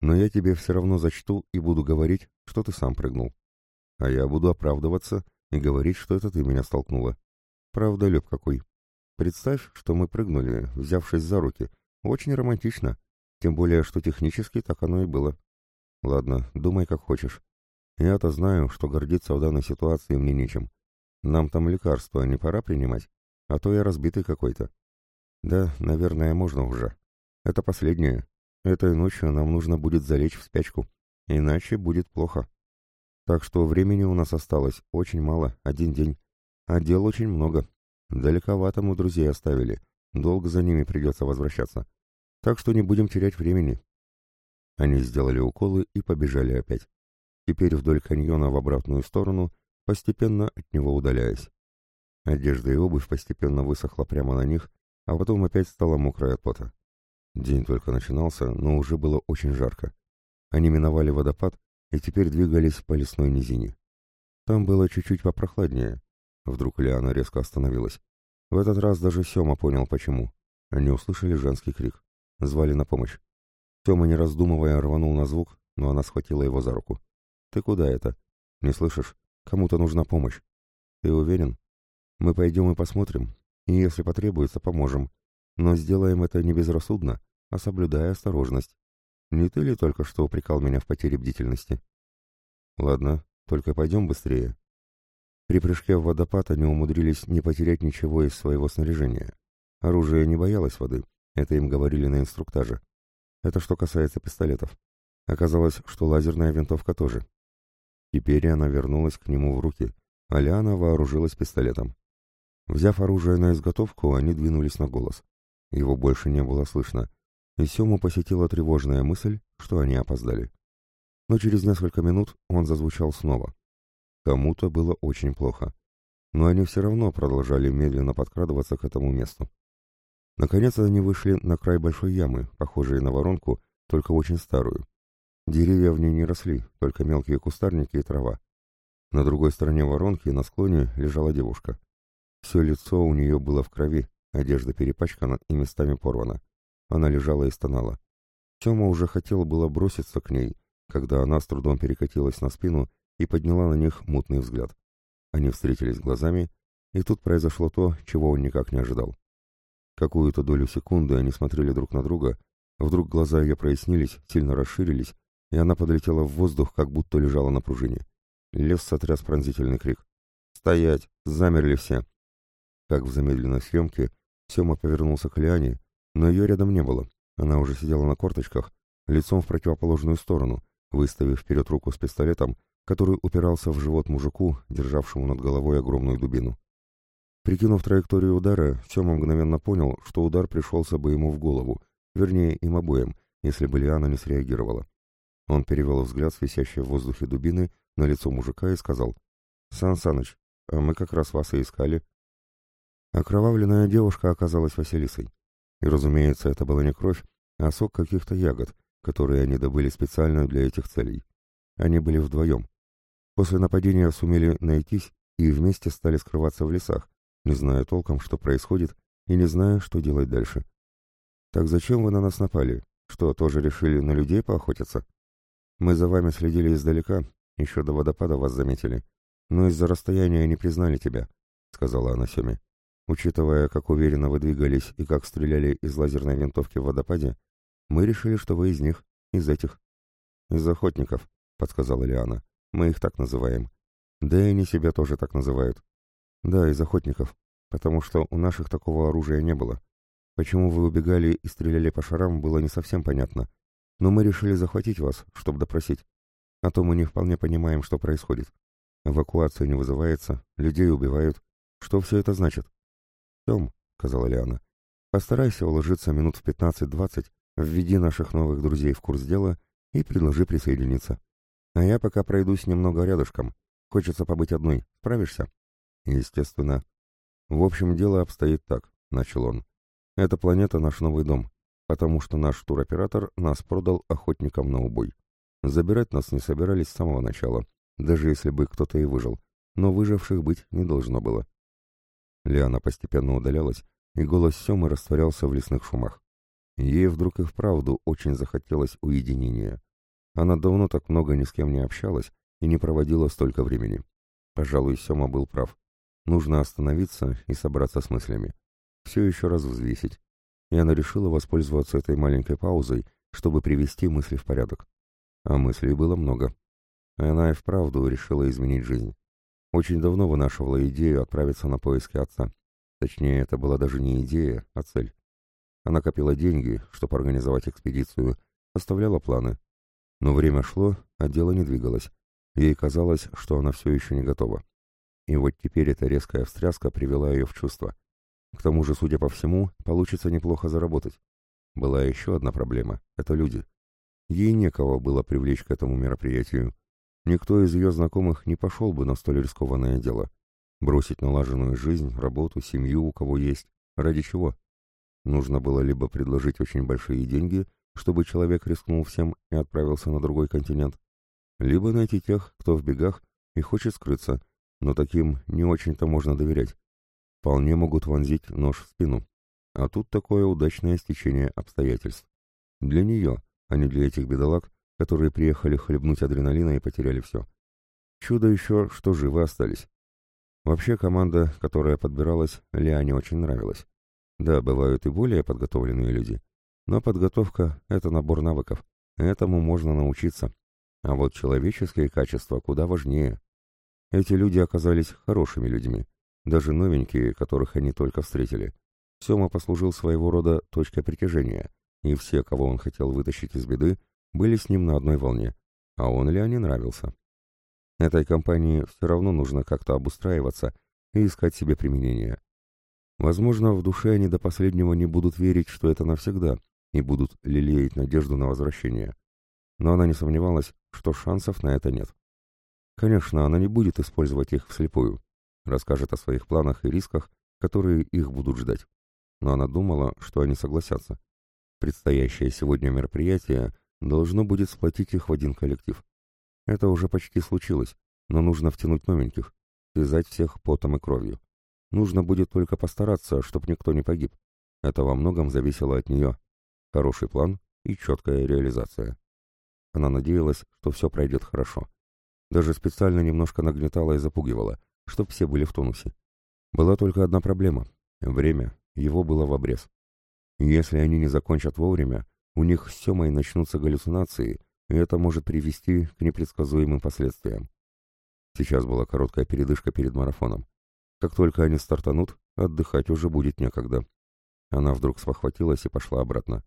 но я тебе все равно зачту и буду говорить, что ты сам прыгнул. А я буду оправдываться и говорить, что это ты меня столкнула. Правда, леп какой. Представь, что мы прыгнули, взявшись за руки. Очень романтично. Тем более, что технически так оно и было. Ладно, думай как хочешь. Я-то знаю, что гордиться в данной ситуации мне нечем. Нам там лекарства не пора принимать, а то я разбитый какой-то. Да, наверное, можно уже. Это последнее. Этой ночью нам нужно будет залечь в спячку, иначе будет плохо. Так что времени у нас осталось очень мало, один день. А дел очень много. Далековато мы друзей оставили. Долго за ними придется возвращаться. Так что не будем терять времени. Они сделали уколы и побежали опять. Теперь вдоль каньона в обратную сторону, постепенно от него удаляясь. Одежда и обувь постепенно высохла прямо на них, а потом опять стала мокрая от пота. День только начинался, но уже было очень жарко. Они миновали водопад и теперь двигались по лесной низине. Там было чуть-чуть попрохладнее. Вдруг Лиана резко остановилась. В этот раз даже Сема понял, почему. Они услышали женский крик. Звали на помощь. Сема, не раздумывая, рванул на звук, но она схватила его за руку. «Ты куда это? Не слышишь? Кому-то нужна помощь. Ты уверен? Мы пойдем и посмотрим, и если потребуется, поможем. Но сделаем это не безрассудно, а соблюдая осторожность. Не ты ли только что упрекал меня в потере бдительности? Ладно, только пойдем быстрее. При прыжке в водопад они умудрились не потерять ничего из своего снаряжения. Оружие не боялось воды, это им говорили на инструктаже. Это что касается пистолетов. Оказалось, что лазерная винтовка тоже. Теперь она вернулась к нему в руки, а Лиана вооружилась пистолетом. Взяв оружие на изготовку, они двинулись на голос. Его больше не было слышно, и Сему посетила тревожная мысль, что они опоздали. Но через несколько минут он зазвучал снова. Кому-то было очень плохо. Но они все равно продолжали медленно подкрадываться к этому месту. Наконец они вышли на край большой ямы, похожей на воронку, только очень старую. Деревья в ней не росли, только мелкие кустарники и трава. На другой стороне воронки, на склоне, лежала девушка. Все лицо у нее было в крови, одежда перепачкана и местами порвана. Она лежала и стонала. Тёма уже хотел было броситься к ней, когда она с трудом перекатилась на спину и подняла на них мутный взгляд. Они встретились глазами, И тут произошло то, чего он никак не ожидал. Какую-то долю секунды они смотрели друг на друга, вдруг глаза ее прояснились, сильно расширились, и она подлетела в воздух, как будто лежала на пружине. Лес сотряс пронзительный крик. «Стоять! Замерли все!» Как в замедленной съемке, Сема повернулся к Лиане, но ее рядом не было. Она уже сидела на корточках, лицом в противоположную сторону, выставив вперед руку с пистолетом, который упирался в живот мужику, державшему над головой огромную дубину. Прикинув траекторию удара, Сема мгновенно понял, что удар пришелся бы ему в голову, вернее, им обоим, если бы Лиана не среагировала. Он перевел взгляд с висящей в воздухе дубины на лицо мужика и сказал, «Сан Саныч, а мы как раз вас и искали». Окровавленная девушка оказалась Василисой. И, разумеется, это была не кровь, а сок каких-то ягод, которые они добыли специально для этих целей. Они были вдвоем. После нападения сумели найтись и вместе стали скрываться в лесах, не зная толком, что происходит, и не зная, что делать дальше. «Так зачем вы на нас напали? Что, тоже решили на людей поохотиться? Мы за вами следили издалека, еще до водопада вас заметили, но из-за расстояния не признали тебя», — сказала она Семе. «Учитывая, как уверенно вы двигались и как стреляли из лазерной винтовки в водопаде, мы решили, что вы из них, из этих». «Из охотников», — подсказала Лиана. «Мы их так называем. Да и они себя тоже так называют». «Да, из охотников, потому что у наших такого оружия не было. Почему вы убегали и стреляли по шарам, было не совсем понятно. Но мы решили захватить вас, чтобы допросить. А то мы не вполне понимаем, что происходит. Эвакуация не вызывается, людей убивают. Что все это значит? «Тем», — сказала Лиана, — «постарайся уложиться минут в пятнадцать-двадцать, введи наших новых друзей в курс дела и предложи присоединиться. А я пока пройдусь немного рядышком. Хочется побыть одной. Справишься?» «Естественно». «В общем, дело обстоит так», — начал он. «Эта планета — наш новый дом, потому что наш туроператор нас продал охотникам на убой. Забирать нас не собирались с самого начала, даже если бы кто-то и выжил, но выживших быть не должно было. Лиана постепенно удалялась, и голос Семы растворялся в лесных шумах. Ей вдруг и вправду очень захотелось уединения. Она давно так много ни с кем не общалась и не проводила столько времени. Пожалуй, Сема был прав. Нужно остановиться и собраться с мыслями. Все еще раз взвесить. И она решила воспользоваться этой маленькой паузой, чтобы привести мысли в порядок. А мыслей было много. Она и вправду решила изменить жизнь. Очень давно вынашивала идею отправиться на поиски отца. Точнее, это была даже не идея, а цель. Она копила деньги, чтобы организовать экспедицию, оставляла планы. Но время шло, а дело не двигалось. Ей казалось, что она все еще не готова. И вот теперь эта резкая встряска привела ее в чувство. К тому же, судя по всему, получится неплохо заработать. Была еще одна проблема — это люди. Ей некого было привлечь к этому мероприятию. Никто из ее знакомых не пошел бы на столь рискованное дело. Бросить налаженную жизнь, работу, семью, у кого есть. Ради чего? Нужно было либо предложить очень большие деньги, чтобы человек рискнул всем и отправился на другой континент, либо найти тех, кто в бегах и хочет скрыться, но таким не очень-то можно доверять. Вполне могут вонзить нож в спину. А тут такое удачное стечение обстоятельств. Для нее, а не для этих бедолаг, которые приехали хлебнуть адреналина и потеряли все. Чудо еще, что живы остались. Вообще команда, которая подбиралась, Лиане очень нравилась. Да, бывают и более подготовленные люди, но подготовка — это набор навыков, этому можно научиться. А вот человеческие качества куда важнее. Эти люди оказались хорошими людьми, даже новенькие, которых они только встретили. Сема послужил своего рода точкой притяжения, и все, кого он хотел вытащить из беды, были с ним на одной волне, а он Леоне нравился. Этой компании все равно нужно как-то обустраиваться и искать себе применение. Возможно, в душе они до последнего не будут верить, что это навсегда, и будут лелеять надежду на возвращение. Но она не сомневалась, что шансов на это нет. Конечно, она не будет использовать их вслепую, расскажет о своих планах и рисках, которые их будут ждать. Но она думала, что они согласятся. Предстоящее сегодня мероприятие должно будет сплотить их в один коллектив. Это уже почти случилось, но нужно втянуть новеньких, связать всех потом и кровью. Нужно будет только постараться, чтобы никто не погиб. Это во многом зависело от нее. Хороший план и четкая реализация. Она надеялась, что все пройдет хорошо. Даже специально немножко нагнетала и запугивала, чтоб все были в тонусе. Была только одна проблема — время, его было в обрез. Если они не закончат вовремя, у них с Семой начнутся галлюцинации, и это может привести к непредсказуемым последствиям. Сейчас была короткая передышка перед марафоном. Как только они стартанут, отдыхать уже будет некогда. Она вдруг спохватилась и пошла обратно.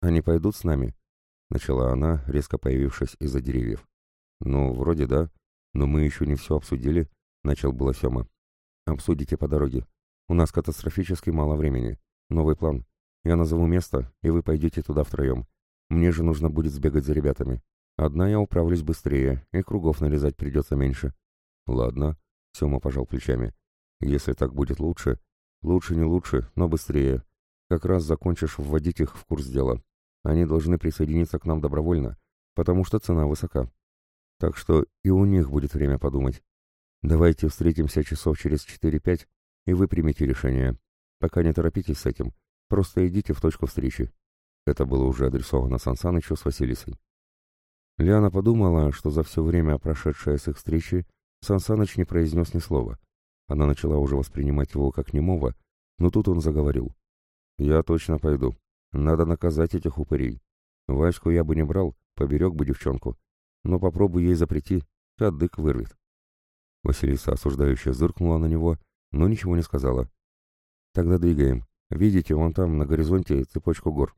«Они пойдут с нами?» — начала она, резко появившись из-за деревьев. «Ну, вроде да, но мы еще не все обсудили», — начал было Сема. «Обсудите по дороге. У нас катастрофически мало времени. Новый план. Я назову место, и вы пойдете туда втроем. Мне же нужно будет сбегать за ребятами. Одна я управлюсь быстрее, и кругов нарезать придется меньше». «Ладно», — Сема пожал плечами. «Если так будет лучше...» «Лучше не лучше, но быстрее. Как раз закончишь вводить их в курс дела. Они должны присоединиться к нам добровольно, потому что цена высока. Так что и у них будет время подумать. Давайте встретимся часов через 4-5, и вы примите решение. Пока не торопитесь с этим, просто идите в точку встречи. Это было уже адресовано Сансанычу с Василисой. Лиана подумала, что за все время, прошедшее с их встречи, Сансаныч не произнес ни слова. Она начала уже воспринимать его как немого, но тут он заговорил. «Я точно пойду. Надо наказать этих упырей. Ваську я бы не брал, поберег бы девчонку. Но попробуй ей запрети, кадык вырвет. Василиса осуждающе зыркнула на него, но ничего не сказала. «Тогда двигаем. Видите, вон там, на горизонте, цепочку гор».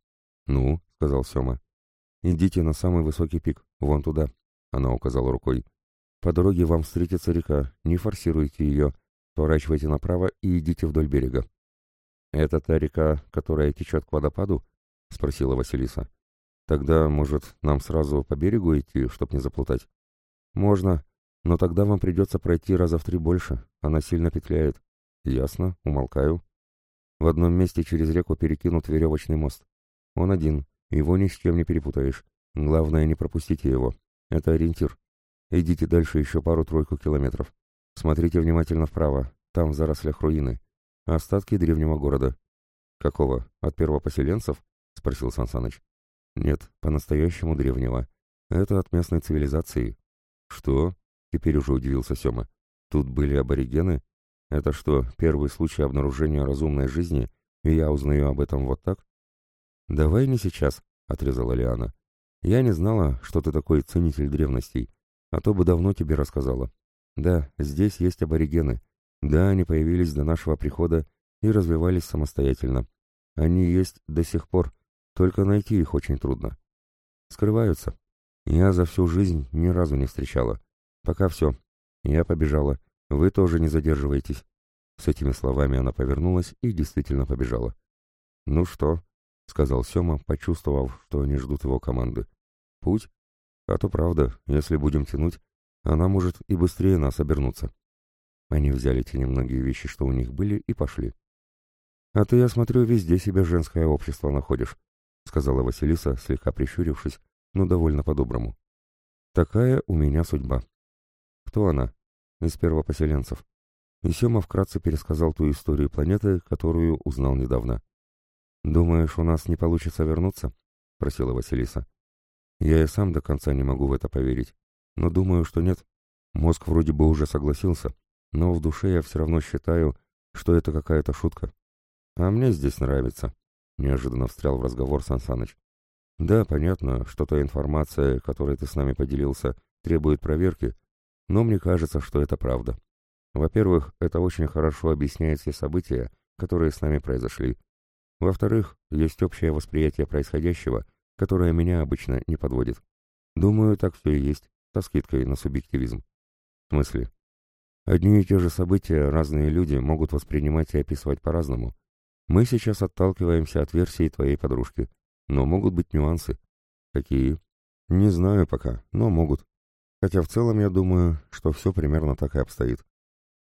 «Ну», — сказал Сема. «Идите на самый высокий пик, вон туда», — она указала рукой. «По дороге вам встретится река, не форсируйте ее, поворачивайте направо и идите вдоль берега». «Это та река, которая течет к водопаду?» — спросила Василиса. «Тогда, может, нам сразу по берегу идти, чтоб не заплутать?» «Можно, но тогда вам придется пройти раза в три больше. Она сильно петляет». «Ясно, умолкаю». В одном месте через реку перекинут веревочный мост. Он один, его ни с чем не перепутаешь. Главное, не пропустите его. Это ориентир. Идите дальше еще пару-тройку километров. Смотрите внимательно вправо, там в зарослях руины. Остатки древнего города. Какого? От первопоселенцев? Спросил Сансаныч. Нет, по-настоящему древнего. Это от местной цивилизации. Что? Теперь уже удивился Сёма. Тут были аборигены? Это что, первый случай обнаружения разумной жизни, и я узнаю об этом вот так? Давай не сейчас, отрезала Лиана. Я не знала, что ты такой ценитель древностей, а то бы давно тебе рассказала. Да, здесь есть аборигены, да, они появились до нашего прихода и развивались самостоятельно. Они есть до сих пор, только найти их очень трудно. Скрываются. Я за всю жизнь ни разу не встречала. Пока все. Я побежала. Вы тоже не задерживайтесь. С этими словами она повернулась и действительно побежала. «Ну что?» — сказал Сема, почувствовав, что они ждут его команды. «Путь? А то правда, если будем тянуть, она может и быстрее нас обернуться». Они взяли те немногие вещи, что у них были, и пошли. «А ты, я смотрю, везде себе женское общество находишь», — сказала Василиса, слегка прищурившись, но довольно по-доброму. «Такая у меня судьба». «Кто она?» «Из первопоселенцев». И Сема вкратце пересказал ту историю планеты, которую узнал недавно. «Думаешь, у нас не получится вернуться?» — просила Василиса. «Я и сам до конца не могу в это поверить, но думаю, что нет. Мозг вроде бы уже согласился, но в душе я все равно считаю, что это какая-то шутка. А мне здесь нравится, — неожиданно встрял в разговор Сан Саныч. Да, понятно, что та информация, которой ты с нами поделился, требует проверки, но мне кажется, что это правда. Во-первых, это очень хорошо объясняет все события, которые с нами произошли. Во-вторых, есть общее восприятие происходящего, которое меня обычно не подводит. Думаю, так все и есть, со скидкой на субъективизм. В смысле? Одни и те же события разные люди могут воспринимать и описывать по-разному. Мы сейчас отталкиваемся от версии твоей подружки, но могут быть нюансы. Какие? Не знаю пока, но могут. Хотя в целом я думаю, что все примерно так и обстоит.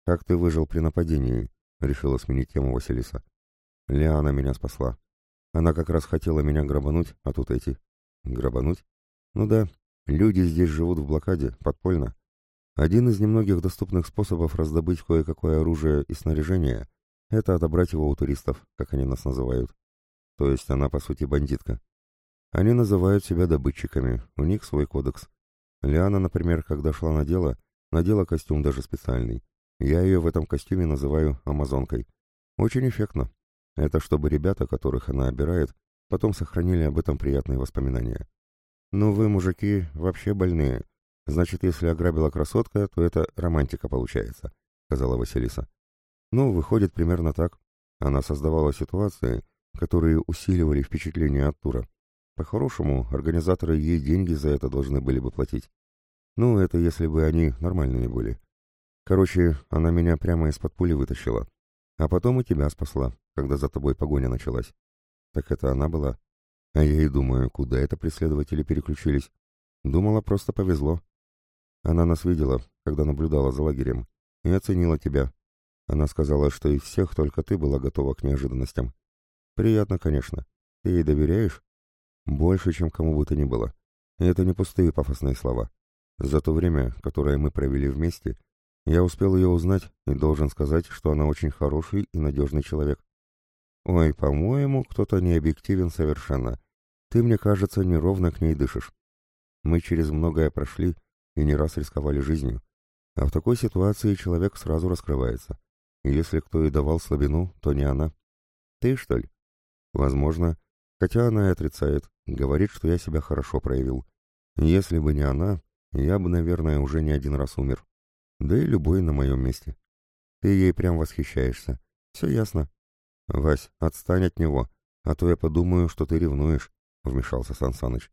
Как ты выжил при нападении? Решила сменить тему Василиса. Лиана меня спасла. Она как раз хотела меня грабануть, а тут эти. Грабануть? Ну да, люди здесь живут в блокаде, подпольно. Один из немногих доступных способов раздобыть кое-какое оружие и снаряжение — это отобрать его у туристов, как они нас называют. То есть она, по сути, бандитка. Они называют себя добытчиками, у них свой кодекс. Лиана, например, когда шла на дело, надела костюм даже специальный. Я ее в этом костюме называю «Амазонкой». Очень эффектно. Это чтобы ребята, которых она обирает, потом сохранили об этом приятные воспоминания. «Ну вы, мужики, вообще больные. Значит, если ограбила красотка, то это романтика получается», — сказала Василиса. «Ну, выходит примерно так. Она создавала ситуации, которые усиливали впечатление от тура. По-хорошему, организаторы ей деньги за это должны были бы платить. Ну, это если бы они нормальными были. Короче, она меня прямо из-под пули вытащила. А потом и тебя спасла, когда за тобой погоня началась. Так это она была. А я и думаю, куда это преследователи переключились. Думала, просто повезло. Она нас видела, когда наблюдала за лагерем, и оценила тебя. Она сказала, что из всех только ты была готова к неожиданностям. Приятно, конечно. Ты ей доверяешь? Больше, чем кому бы то ни было. И это не пустые пафосные слова. За то время, которое мы провели вместе, я успел ее узнать и должен сказать, что она очень хороший и надежный человек. Ой, по-моему, кто-то не объективен совершенно. Ты, мне кажется, неровно к ней дышишь. Мы через многое прошли и не раз рисковали жизнью. А в такой ситуации человек сразу раскрывается. Если кто и давал слабину, то не она. Ты, что ли? Возможно. Хотя она и отрицает. Говорит, что я себя хорошо проявил. Если бы не она, я бы, наверное, уже не один раз умер да и любой на моем месте. Ты ей прям восхищаешься. Все ясно. Вась, отстань от него, а то я подумаю, что ты ревнуешь, — вмешался Сансаныч.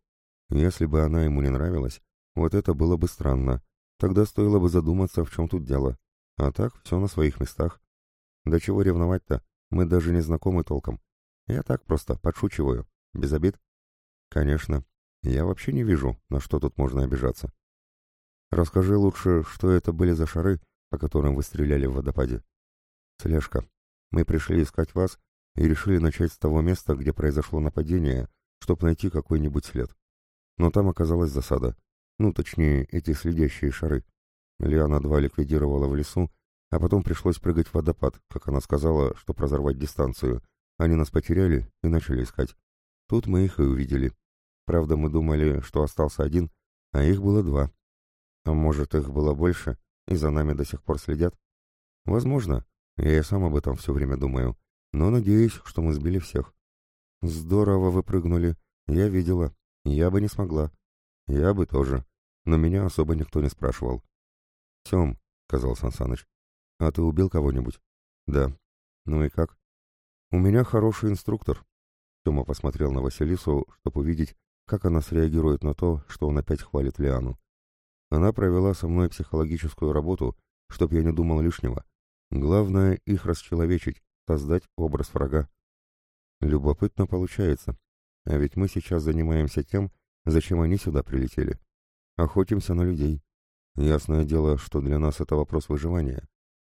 Если бы она ему не нравилась, вот это было бы странно. Тогда стоило бы задуматься, в чем тут дело. А так, все на своих местах. Да чего ревновать-то? Мы даже не знакомы толком. Я так просто подшучиваю. Без обид? Конечно. Я вообще не вижу, на что тут можно обижаться. Расскажи лучше, что это были за шары, по которым вы стреляли в водопаде. Слежка. Мы пришли искать вас и решили начать с того места, где произошло нападение, чтобы найти какой-нибудь след. Но там оказалась засада. Ну, точнее, эти следящие шары. Лиана-2 ликвидировала в лесу, а потом пришлось прыгать в водопад, как она сказала, чтобы разорвать дистанцию. Они нас потеряли и начали искать. Тут мы их и увидели. Правда, мы думали, что остался один, а их было два. А может, их было больше, и за нами до сих пор следят? Возможно. Я и сам об этом все время думаю. Но надеюсь, что мы сбили всех. Здорово вы прыгнули. Я видела. Я бы не смогла. Я бы тоже. Но меня особо никто не спрашивал. Сем, сказал Сансаныч. А ты убил кого-нибудь? Да. Ну и как? У меня хороший инструктор. Тёма посмотрел на Василису, чтобы увидеть, как она среагирует на то, что он опять хвалит Лиану. Она провела со мной психологическую работу, чтоб я не думал лишнего. Главное — их расчеловечить, создать образ врага. Любопытно получается. А ведь мы сейчас занимаемся тем, зачем они сюда прилетели. Охотимся на людей. Ясное дело, что для нас это вопрос выживания.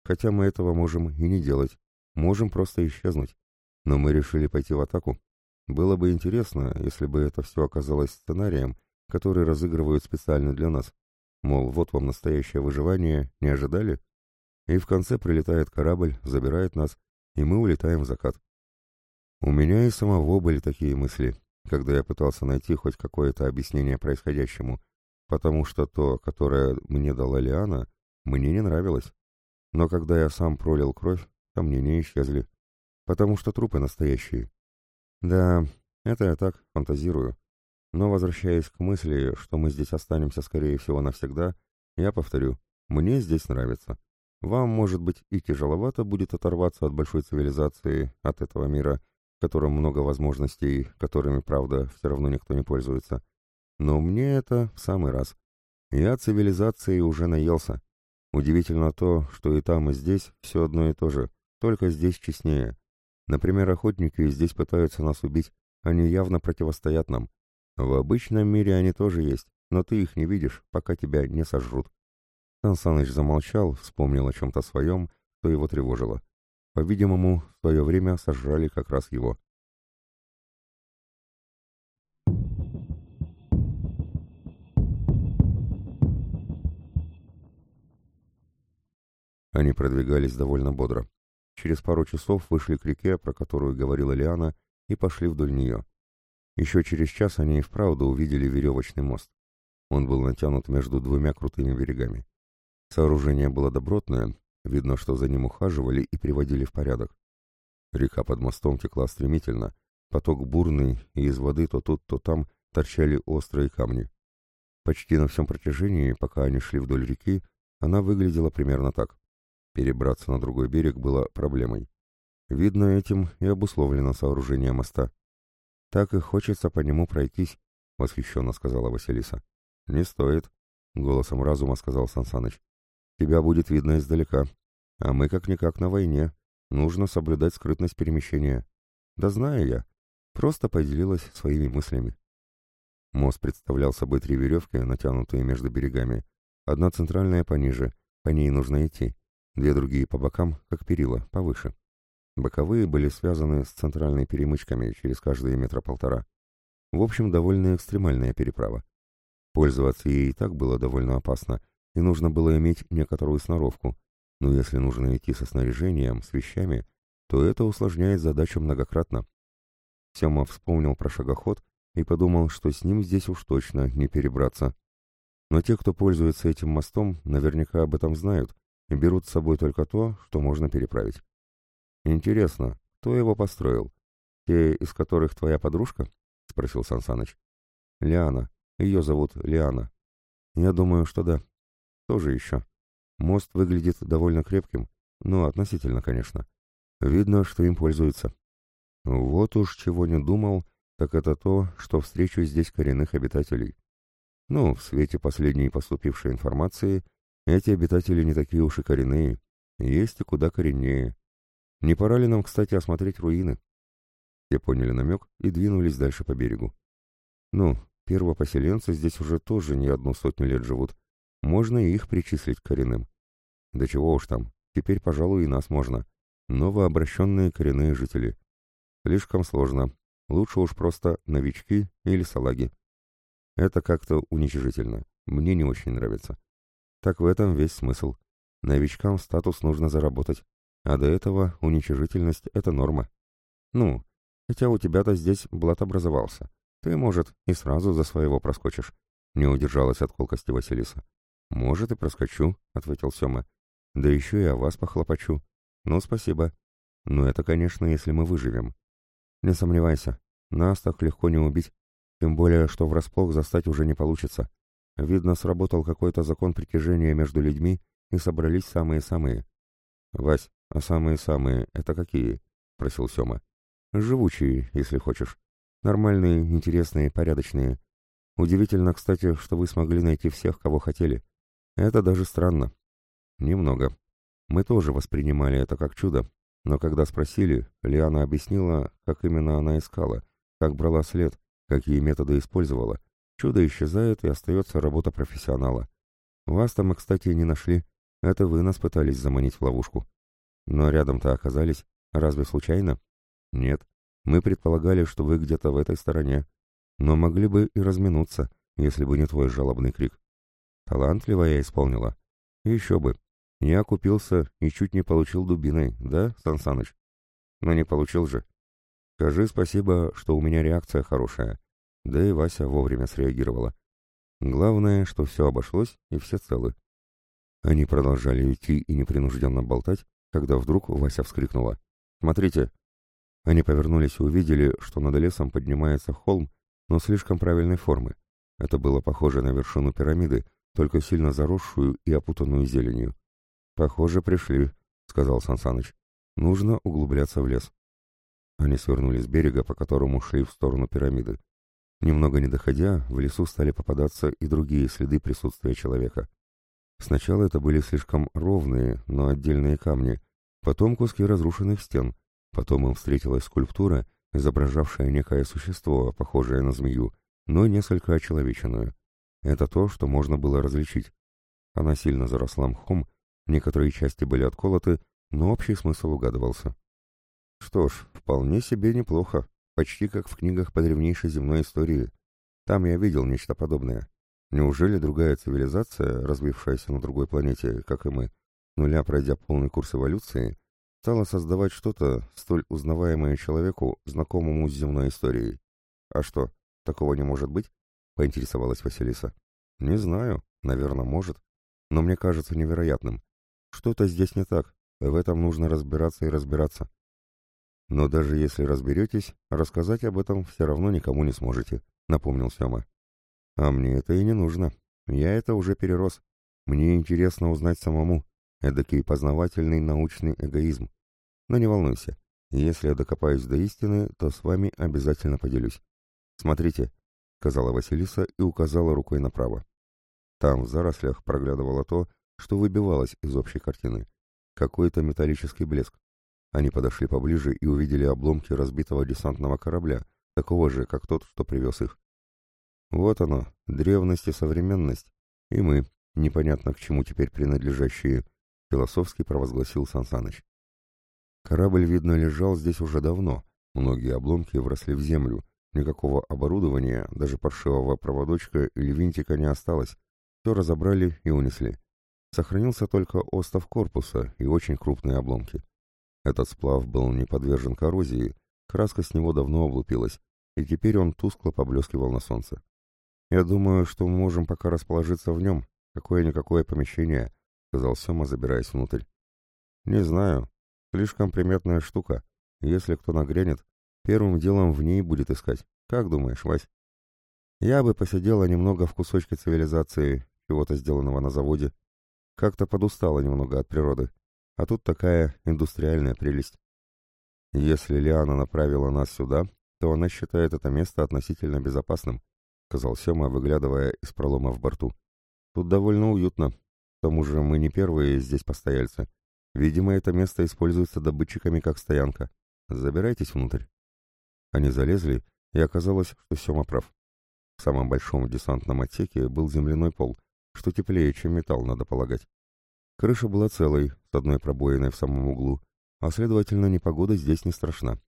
Хотя мы этого можем и не делать. Можем просто исчезнуть. Но мы решили пойти в атаку. Было бы интересно, если бы это все оказалось сценарием, который разыгрывают специально для нас. Мол, вот вам настоящее выживание, не ожидали? И в конце прилетает корабль, забирает нас, и мы улетаем в закат. У меня и самого были такие мысли, когда я пытался найти хоть какое-то объяснение происходящему, потому что то, которое мне дала Лиана, мне не нравилось. Но когда я сам пролил кровь, сомнения исчезли, потому что трупы настоящие. Да, это я так фантазирую. Но возвращаясь к мысли, что мы здесь останемся, скорее всего, навсегда, я повторю, мне здесь нравится. Вам, может быть, и тяжеловато будет оторваться от большой цивилизации, от этого мира, в котором много возможностей, которыми, правда, все равно никто не пользуется. Но мне это в самый раз. Я цивилизацией уже наелся. Удивительно то, что и там, и здесь все одно и то же, только здесь честнее. Например, охотники здесь пытаются нас убить, они явно противостоят нам. В обычном мире они тоже есть, но ты их не видишь, пока тебя не сожрут. Сан Саныч замолчал, вспомнил о чем-то своем, что его тревожило. По-видимому, в свое время сожрали как раз его. Они продвигались довольно бодро. Через пару часов вышли к реке, про которую говорила Лиана, и пошли вдоль нее. Еще через час они и вправду увидели веревочный мост. Он был натянут между двумя крутыми берегами. Сооружение было добротное, видно, что за ним ухаживали и приводили в порядок. Река под мостом текла стремительно, поток бурный, и из воды то тут, то там торчали острые камни. Почти на всем протяжении, пока они шли вдоль реки, она выглядела примерно так. Перебраться на другой берег было проблемой. Видно, этим и обусловлено сооружение моста. «Так и хочется по нему пройтись», — восхищенно сказала Василиса. «Не стоит», — голосом разума сказал Сансаныч. «Тебя будет видно издалека. А мы как-никак на войне. Нужно соблюдать скрытность перемещения. Да знаю я. Просто поделилась своими мыслями». Мост представлял собой три веревки, натянутые между берегами. Одна центральная пониже, по ней нужно идти. Две другие по бокам, как перила, повыше. Боковые были связаны с центральной перемычками через каждые метра полтора. В общем, довольно экстремальная переправа. Пользоваться ей и так было довольно опасно, и нужно было иметь некоторую сноровку. Но если нужно идти со снаряжением, с вещами, то это усложняет задачу многократно. Сема вспомнил про шагоход и подумал, что с ним здесь уж точно не перебраться. Но те, кто пользуется этим мостом, наверняка об этом знают и берут с собой только то, что можно переправить. «Интересно, кто его построил? Те, из которых твоя подружка?» — спросил Сансаныч. «Лиана. Ее зовут Лиана. Я думаю, что да. Тоже еще. Мост выглядит довольно крепким, ну, относительно, конечно. Видно, что им пользуются. Вот уж чего не думал, так это то, что встречу здесь коренных обитателей. Ну, в свете последней поступившей информации, эти обитатели не такие уж и коренные, есть и куда кореннее. Не пора ли нам, кстати, осмотреть руины? Все поняли намек и двинулись дальше по берегу. Ну, первопоселенцы здесь уже тоже не одну сотню лет живут. Можно и их причислить к коренным. Да чего уж там, теперь, пожалуй, и нас можно. Новообращенные коренные жители. Слишком сложно. Лучше уж просто новички или салаги. Это как-то уничижительно. Мне не очень нравится. Так в этом весь смысл. Новичкам статус нужно заработать. А до этого уничижительность — это норма. Ну, хотя у тебя-то здесь блат образовался. Ты, может, и сразу за своего проскочишь. Не удержалась от колкости Василиса. Может, и проскочу, — ответил Сема. Да еще и о вас похлопочу. Ну, спасибо. Но это, конечно, если мы выживем. Не сомневайся, нас так легко не убить. Тем более, что врасплох застать уже не получится. Видно, сработал какой-то закон притяжения между людьми, и собрались самые-самые. Вась, «А самые-самые — это какие?» — просил Сема. «Живучие, если хочешь. Нормальные, интересные, порядочные. Удивительно, кстати, что вы смогли найти всех, кого хотели. Это даже странно». «Немного. Мы тоже воспринимали это как чудо, но когда спросили, Лиана объяснила, как именно она искала, как брала след, какие методы использовала. Чудо исчезает, и остается работа профессионала. Вас-то мы, кстати, не нашли. Это вы нас пытались заманить в ловушку». Но рядом-то оказались. Разве случайно? Нет. Мы предполагали, что вы где-то в этой стороне. Но могли бы и разминуться, если бы не твой жалобный крик. Талантливо я исполнила. Еще бы. Я купился и чуть не получил дубиной, да, Сансаныч? Но не получил же. Скажи спасибо, что у меня реакция хорошая. Да и Вася вовремя среагировала. Главное, что все обошлось и все целы. Они продолжали идти и непринужденно болтать, когда вдруг Вася вскрикнула. «Смотрите!» Они повернулись и увидели, что над лесом поднимается холм, но слишком правильной формы. Это было похоже на вершину пирамиды, только сильно заросшую и опутанную зеленью. «Похоже, пришли», — сказал Сансаныч. «Нужно углубляться в лес». Они свернули с берега, по которому шли в сторону пирамиды. Немного не доходя, в лесу стали попадаться и другие следы присутствия человека. Сначала это были слишком ровные, но отдельные камни, потом куски разрушенных стен, потом им встретилась скульптура, изображавшая некое существо, похожее на змею, но несколько очеловеченную. Это то, что можно было различить. Она сильно заросла мхом, некоторые части были отколоты, но общий смысл угадывался. Что ж, вполне себе неплохо, почти как в книгах по древнейшей земной истории. Там я видел нечто подобное. Неужели другая цивилизация, развившаяся на другой планете, как и мы, нуля пройдя полный курс эволюции, стала создавать что-то, столь узнаваемое человеку, знакомому с земной историей? А что, такого не может быть? Поинтересовалась Василиса. Не знаю, наверное, может, но мне кажется невероятным. Что-то здесь не так, в этом нужно разбираться и разбираться. Но даже если разберетесь, рассказать об этом все равно никому не сможете, напомнил Сема. А мне это и не нужно. Я это уже перерос. Мне интересно узнать самому. Эдакий познавательный научный эгоизм. Но не волнуйся. Если я докопаюсь до истины, то с вами обязательно поделюсь. Смотрите, сказала Василиса и указала рукой направо. Там в зарослях проглядывало то, что выбивалось из общей картины. Какой-то металлический блеск. Они подошли поближе и увидели обломки разбитого десантного корабля, такого же, как тот, что привез их. Вот оно, древность и современность. И мы, непонятно к чему теперь принадлежащие, философски провозгласил Сансаныч. Корабль, видно, лежал здесь уже давно. Многие обломки вросли в землю. Никакого оборудования, даже паршивого проводочка или винтика не осталось. Все разобрали и унесли. Сохранился только остов корпуса и очень крупные обломки. Этот сплав был не подвержен коррозии, краска с него давно облупилась, и теперь он тускло поблескивал на солнце. «Я думаю, что мы можем пока расположиться в нем. Какое-никакое помещение», — сказал Сема, забираясь внутрь. «Не знаю. Слишком приметная штука. Если кто нагрянет, первым делом в ней будет искать. Как думаешь, Вась?» «Я бы посидела немного в кусочке цивилизации, чего-то сделанного на заводе. Как-то подустала немного от природы. А тут такая индустриальная прелесть. Если Лиана направила нас сюда, то она считает это место относительно безопасным, сказал Сема, выглядывая из пролома в борту. Тут довольно уютно. К тому же мы не первые здесь постояльцы. Видимо, это место используется добытчиками как стоянка. Забирайтесь внутрь. Они залезли, и оказалось, что Сема прав. В самом большом десантном отсеке был земляной пол, что теплее, чем металл, надо полагать. Крыша была целой, с одной пробоиной в самом углу, а следовательно, непогода здесь не страшна.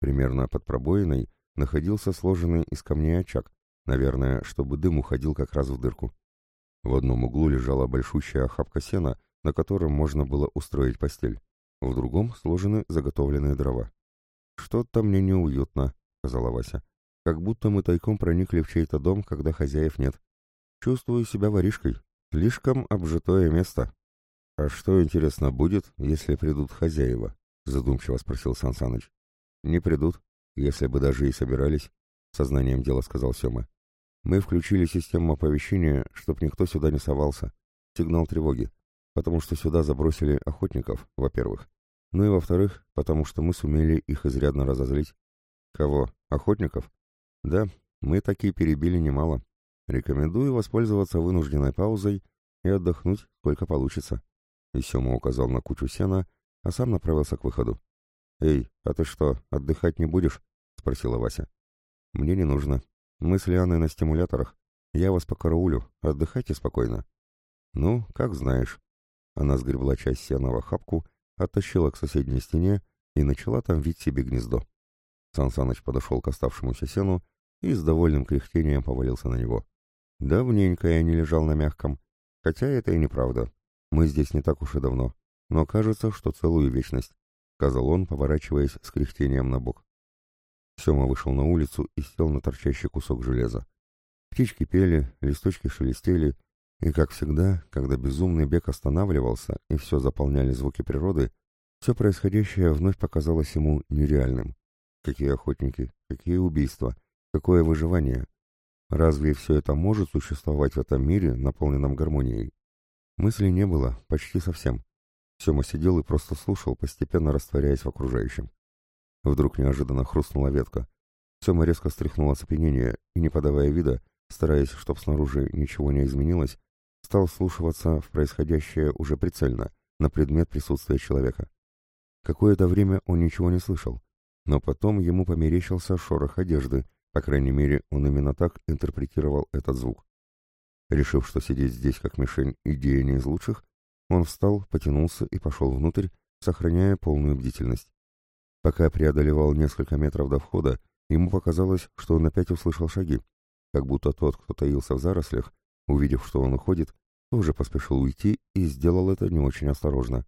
Примерно под пробоиной находился сложенный из камней очаг, наверное, чтобы дым уходил как раз в дырку. В одном углу лежала большущая охапка сена, на котором можно было устроить постель. В другом сложены заготовленные дрова. «Что-то мне неуютно», — сказала Вася. «Как будто мы тайком проникли в чей-то дом, когда хозяев нет. Чувствую себя воришкой. Слишком обжитое место». «А что, интересно, будет, если придут хозяева?» — задумчиво спросил Сансаныч. «Не придут, если бы даже и собирались», — сознанием дела сказал Сема. «Мы включили систему оповещения, чтоб никто сюда не совался. Сигнал тревоги. Потому что сюда забросили охотников, во-первых. Ну и во-вторых, потому что мы сумели их изрядно разозлить. Кого? Охотников? Да, мы такие перебили немало. Рекомендую воспользоваться вынужденной паузой и отдохнуть, сколько получится. И Сема указал на кучу сена, а сам направился к выходу. «Эй, а ты что, отдыхать не будешь?» — спросила Вася. «Мне не нужно. Мы с Лианой на стимуляторах. Я вас покараулю. Отдыхайте спокойно». «Ну, как знаешь». Она сгребла часть сена в охапку, оттащила к соседней стене и начала там вить себе гнездо. Сан Саныч подошел к оставшемуся сену и с довольным кряхтением повалился на него. Давненько я не лежал на мягком, хотя это и неправда. Мы здесь не так уж и давно, но кажется, что целую вечность», — сказал он, поворачиваясь с кряхтением на бок. Сема вышел на улицу и сел на торчащий кусок железа. Птички пели, листочки шелестели, и, как всегда, когда безумный бег останавливался и все заполняли звуки природы, все происходящее вновь показалось ему нереальным. Какие охотники, какие убийства, какое выживание. Разве все это может существовать в этом мире, наполненном гармонией? Мыслей не было, почти совсем. Сема сидел и просто слушал, постепенно растворяясь в окружающем. Вдруг неожиданно хрустнула ветка. Сема резко стряхнул оцепенение и, не подавая вида, стараясь, чтоб снаружи ничего не изменилось, стал слушаться в происходящее уже прицельно, на предмет присутствия человека. Какое-то время он ничего не слышал, но потом ему померещился шорох одежды, по крайней мере, он именно так интерпретировал этот звук. Решив, что сидеть здесь как мишень идея не из лучших, он встал, потянулся и пошел внутрь, сохраняя полную бдительность. Пока преодолевал несколько метров до входа, ему показалось, что он опять услышал шаги, как будто тот, кто таился в зарослях, увидев, что он уходит, тоже поспешил уйти и сделал это не очень осторожно.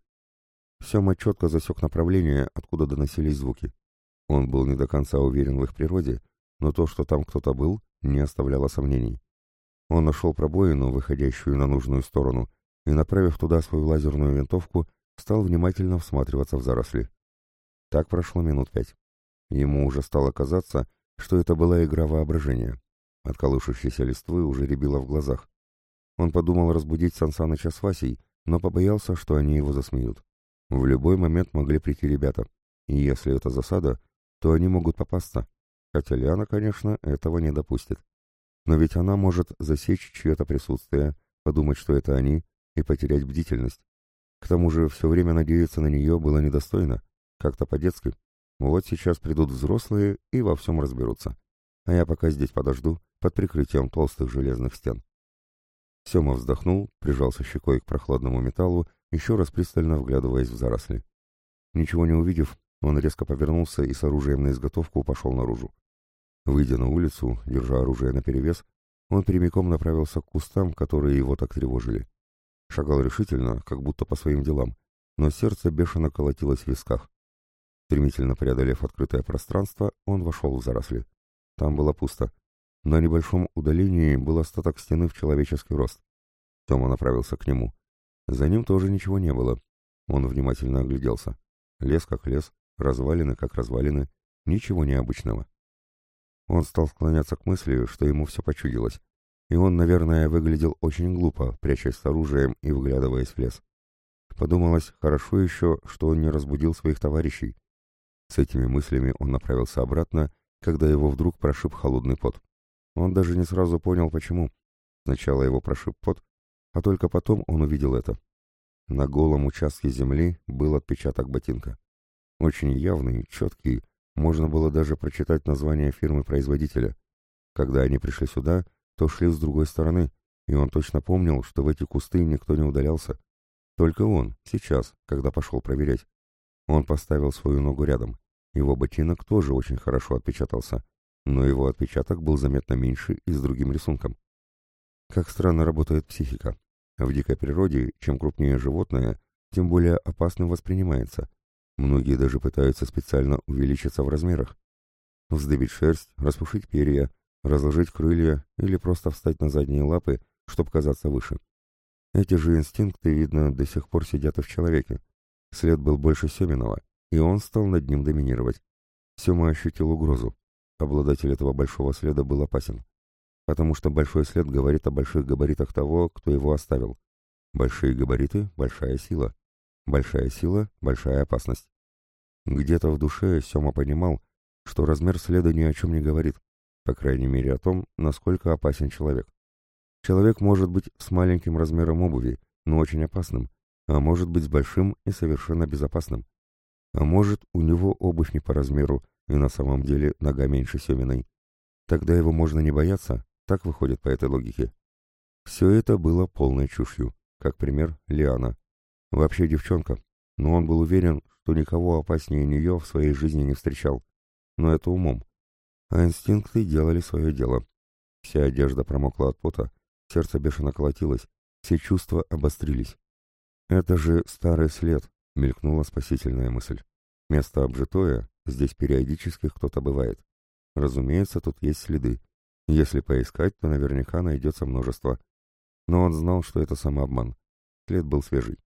Сема четко засек направление, откуда доносились звуки. Он был не до конца уверен в их природе, но то, что там кто-то был, не оставляло сомнений. Он нашел пробоину, выходящую на нужную сторону, и, направив туда свою лазерную винтовку, стал внимательно всматриваться в заросли. Так прошло минут пять. Ему уже стало казаться, что это была игра воображения. От колышущейся листвы уже рябило в глазах. Он подумал разбудить Сансаныча с Васей, но побоялся, что они его засмеют. В любой момент могли прийти ребята, и если это засада, то они могут попасться. Хотя Лиана, конечно, этого не допустит. Но ведь она может засечь чье-то присутствие, подумать, что это они, и потерять бдительность. К тому же все время надеяться на нее было недостойно, как-то по-детски. Вот сейчас придут взрослые и во всем разберутся. А я пока здесь подожду, под прикрытием толстых железных стен. Сема вздохнул, прижался щекой к прохладному металлу, еще раз пристально вглядываясь в заросли. Ничего не увидев, он резко повернулся и с оружием на изготовку пошел наружу. Выйдя на улицу, держа оружие наперевес, он прямиком направился к кустам, которые его так тревожили. Шагал решительно, как будто по своим делам, но сердце бешено колотилось в висках. Стремительно преодолев открытое пространство, он вошел в заросли. Там было пусто. На небольшом удалении был остаток стены в человеческий рост. Тома направился к нему. За ним тоже ничего не было. Он внимательно огляделся. Лес как лес, развалины как развалины, ничего необычного. Он стал склоняться к мысли, что ему все почудилось, и он, наверное, выглядел очень глупо, прячась с оружием и вглядываясь в лес. Подумалось, хорошо еще, что он не разбудил своих товарищей. С этими мыслями он направился обратно, когда его вдруг прошиб холодный пот. Он даже не сразу понял, почему. Сначала его прошиб пот, а только потом он увидел это. На голом участке земли был отпечаток ботинка. Очень явный, четкий, можно было даже прочитать название фирмы-производителя. Когда они пришли сюда, то шли с другой стороны, и он точно помнил, что в эти кусты никто не удалялся. Только он, сейчас, когда пошел проверять. Он поставил свою ногу рядом. Его ботинок тоже очень хорошо отпечатался, но его отпечаток был заметно меньше и с другим рисунком. Как странно работает психика. В дикой природе, чем крупнее животное, тем более опасным воспринимается – Многие даже пытаются специально увеличиться в размерах. Вздыбить шерсть, распушить перья, разложить крылья или просто встать на задние лапы, чтобы казаться выше. Эти же инстинкты, видно, до сих пор сидят и в человеке. След был больше Семенова, и он стал над ним доминировать. Сема ощутил угрозу. Обладатель этого большого следа был опасен. Потому что большой след говорит о больших габаритах того, кто его оставил. Большие габариты — большая сила. Большая сила — большая опасность. Где-то в душе Сема понимал, что размер следа ни о чем не говорит, по крайней мере о том, насколько опасен человек. Человек может быть с маленьким размером обуви, но очень опасным, а может быть с большим и совершенно безопасным. А может, у него обувь не по размеру, и на самом деле нога меньше Семиной. Тогда его можно не бояться, так выходит по этой логике. Все это было полной чушью, как пример Лиана. Вообще девчонка, но он был уверен, что никого опаснее нее в своей жизни не встречал. Но это умом. А инстинкты делали свое дело. Вся одежда промокла от пота, сердце бешено колотилось, все чувства обострились. «Это же старый след», — мелькнула спасительная мысль. «Место обжитое, здесь периодически кто-то бывает. Разумеется, тут есть следы. Если поискать, то наверняка найдется множество. Но он знал, что это самообман. След был свежий.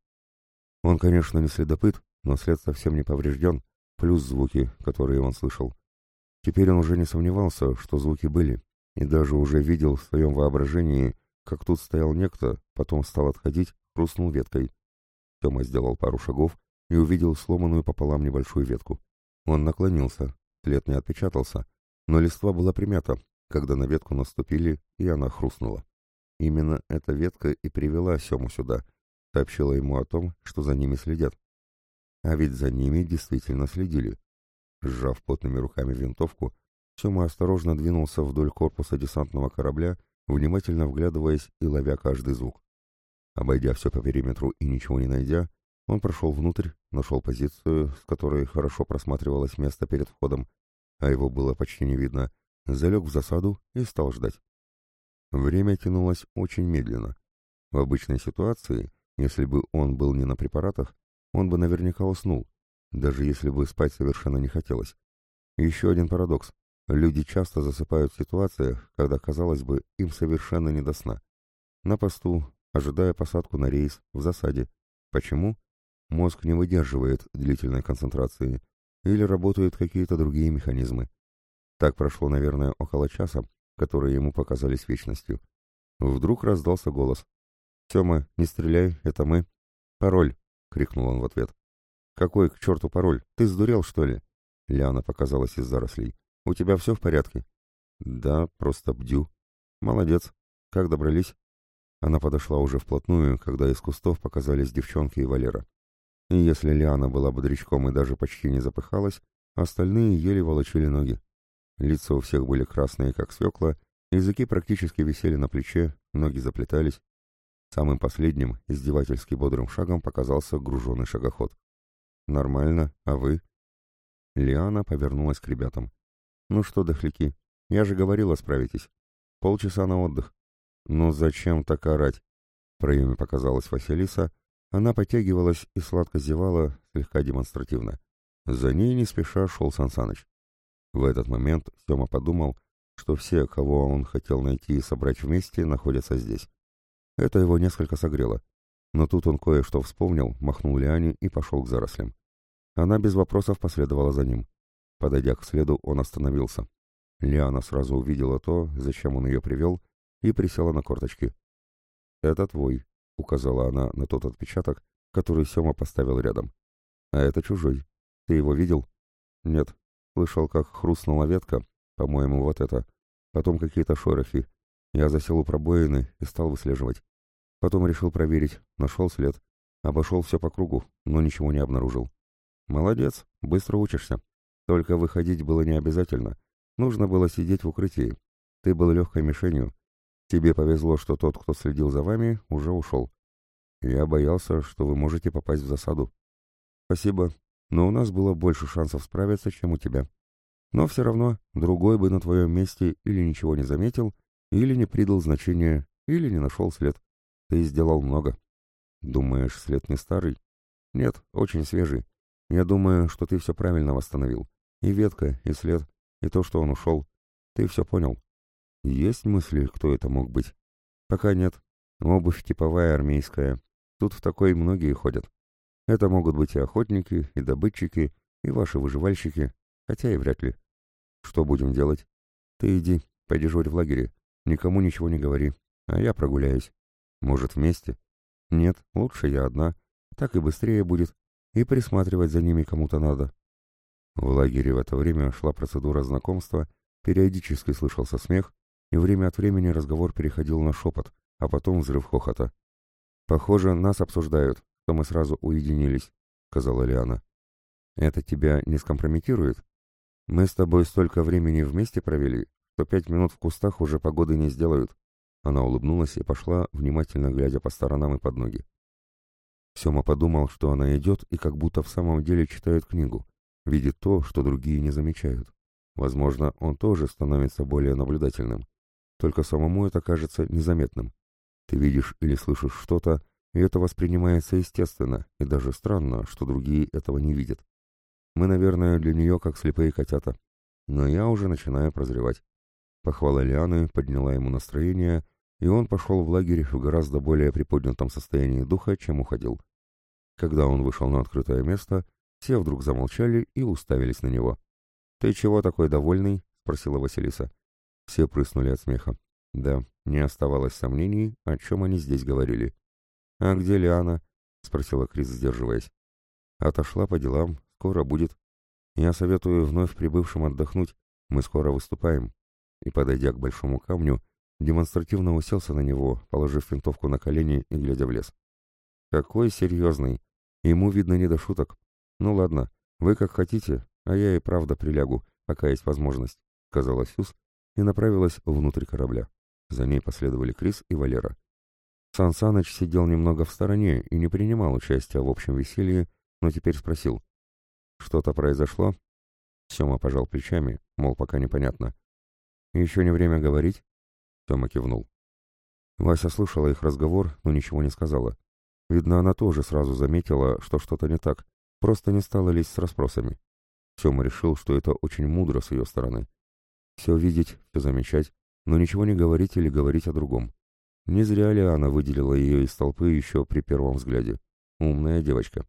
Он, конечно, не следопыт, но след совсем не поврежден, плюс звуки, которые он слышал. Теперь он уже не сомневался, что звуки были, и даже уже видел в своем воображении, как тут стоял некто, потом стал отходить, хрустнул веткой. Тёма сделал пару шагов и увидел сломанную пополам небольшую ветку. Он наклонился, след не отпечатался, но листва была примята, когда на ветку наступили, и она хрустнула. Именно эта ветка и привела Сему сюда, сообщила ему о том, что за ними следят. А ведь за ними действительно следили. Сжав потными руками винтовку, Сема осторожно двинулся вдоль корпуса десантного корабля, внимательно вглядываясь и ловя каждый звук. Обойдя все по периметру и ничего не найдя, он прошел внутрь, нашел позицию, с которой хорошо просматривалось место перед входом, а его было почти не видно, залег в засаду и стал ждать. Время тянулось очень медленно. В обычной ситуации если бы он был не на препаратах, он бы наверняка уснул, даже если бы спать совершенно не хотелось. Еще один парадокс. Люди часто засыпают в ситуациях, когда, казалось бы, им совершенно не до сна. На посту, ожидая посадку на рейс, в засаде. Почему? Мозг не выдерживает длительной концентрации. Или работают какие-то другие механизмы. Так прошло, наверное, около часа, которые ему показались вечностью. Вдруг раздался голос. «Тема, не стреляй, это мы». «Пароль!» — крикнул он в ответ. «Какой к черту пароль? Ты сдурел, что ли?» Лиана показалась из зарослей. «У тебя все в порядке?» «Да, просто бдю». «Молодец. Как добрались?» Она подошла уже вплотную, когда из кустов показались девчонки и Валера. И если Лиана была бодрячком и даже почти не запыхалась, остальные еле волочили ноги. Лица у всех были красные, как свекла, языки практически висели на плече, ноги заплетались. Самым последним, издевательски бодрым шагом показался груженный шагоход. «Нормально, а вы?» Лиана повернулась к ребятам. «Ну что, дохляки, я же говорила, справитесь. Полчаса на отдых». «Ну зачем так орать?» В проеме показалась Василиса. Она потягивалась и сладко зевала, слегка демонстративно. За ней не спеша шел Сансаныч. В этот момент Сема подумал, что все, кого он хотел найти и собрать вместе, находятся здесь. Это его несколько согрело. Но тут он кое-что вспомнил, махнул Лиане и пошел к зарослям. Она без вопросов последовала за ним. Подойдя к следу, он остановился. Лиана сразу увидела то, зачем он ее привел, и присела на корточки. «Это твой», — указала она на тот отпечаток, который Сема поставил рядом. «А это чужой. Ты его видел?» «Нет. Слышал, как хрустнула ветка. По-моему, вот это. Потом какие-то шорохи. Я засел у пробоины и стал выслеживать. Потом решил проверить. Нашел след. Обошел все по кругу, но ничего не обнаружил. Молодец, быстро учишься. Только выходить было не обязательно. Нужно было сидеть в укрытии. Ты был легкой мишенью. Тебе повезло, что тот, кто следил за вами, уже ушел. Я боялся, что вы можете попасть в засаду. Спасибо, но у нас было больше шансов справиться, чем у тебя. Но все равно другой бы на твоем месте или ничего не заметил, или не придал значения, или не нашел след. Ты сделал много. Думаешь, след не старый? Нет, очень свежий. Я думаю, что ты все правильно восстановил. И ветка, и след, и то, что он ушел. Ты все понял. Есть мысли, кто это мог быть? Пока нет. Обувь типовая армейская. Тут в такой многие ходят. Это могут быть и охотники, и добытчики, и ваши выживальщики, хотя и вряд ли. Что будем делать? Ты иди, подежурь в лагере. Никому ничего не говори. А я прогуляюсь. Может, вместе? Нет, лучше я одна. Так и быстрее будет. И присматривать за ними кому-то надо. В лагере в это время шла процедура знакомства, периодически слышался смех, и время от времени разговор переходил на шепот, а потом взрыв хохота. «Похоже, нас обсуждают, что мы сразу уединились», — сказала Лиана. «Это тебя не скомпрометирует?» Мы с тобой столько времени вместе провели, что пять минут в кустах уже погоды не сделают. Она улыбнулась и пошла, внимательно глядя по сторонам и под ноги. Сема подумал, что она идет и как будто в самом деле читает книгу, видит то, что другие не замечают. Возможно, он тоже становится более наблюдательным. Только самому это кажется незаметным. Ты видишь или слышишь что-то, и это воспринимается естественно, и даже странно, что другие этого не видят. Мы, наверное, для нее как слепые котята. Но я уже начинаю прозревать. Похвала Лианы подняла ему настроение, и он пошел в лагерь в гораздо более приподнятом состоянии духа, чем уходил. Когда он вышел на открытое место, все вдруг замолчали и уставились на него. «Ты чего такой довольный?» — спросила Василиса. Все прыснули от смеха. Да, не оставалось сомнений, о чем они здесь говорили. «А где Лиана?» — спросила Крис, сдерживаясь. Отошла по делам, Скоро будет. Я советую вновь прибывшим отдохнуть. Мы скоро выступаем. И, подойдя к большому камню, демонстративно уселся на него, положив винтовку на колени и глядя в лес. Какой серьезный. Ему, видно, не до шуток. Ну ладно, вы как хотите, а я и правда прилягу, пока есть возможность, сказала Сюз и направилась внутрь корабля. За ней последовали Крис и Валера. Сан Саныч сидел немного в стороне и не принимал участия в общем веселье, но теперь спросил. Что-то произошло? Сема пожал плечами, мол, пока непонятно. Еще не время говорить? Сема кивнул. Вася слышала их разговор, но ничего не сказала. Видно, она тоже сразу заметила, что что-то не так, просто не стала лезть с расспросами. Сема решил, что это очень мудро с ее стороны. Все видеть, все замечать, но ничего не говорить или говорить о другом. Не зря ли она выделила ее из толпы еще при первом взгляде. Умная девочка.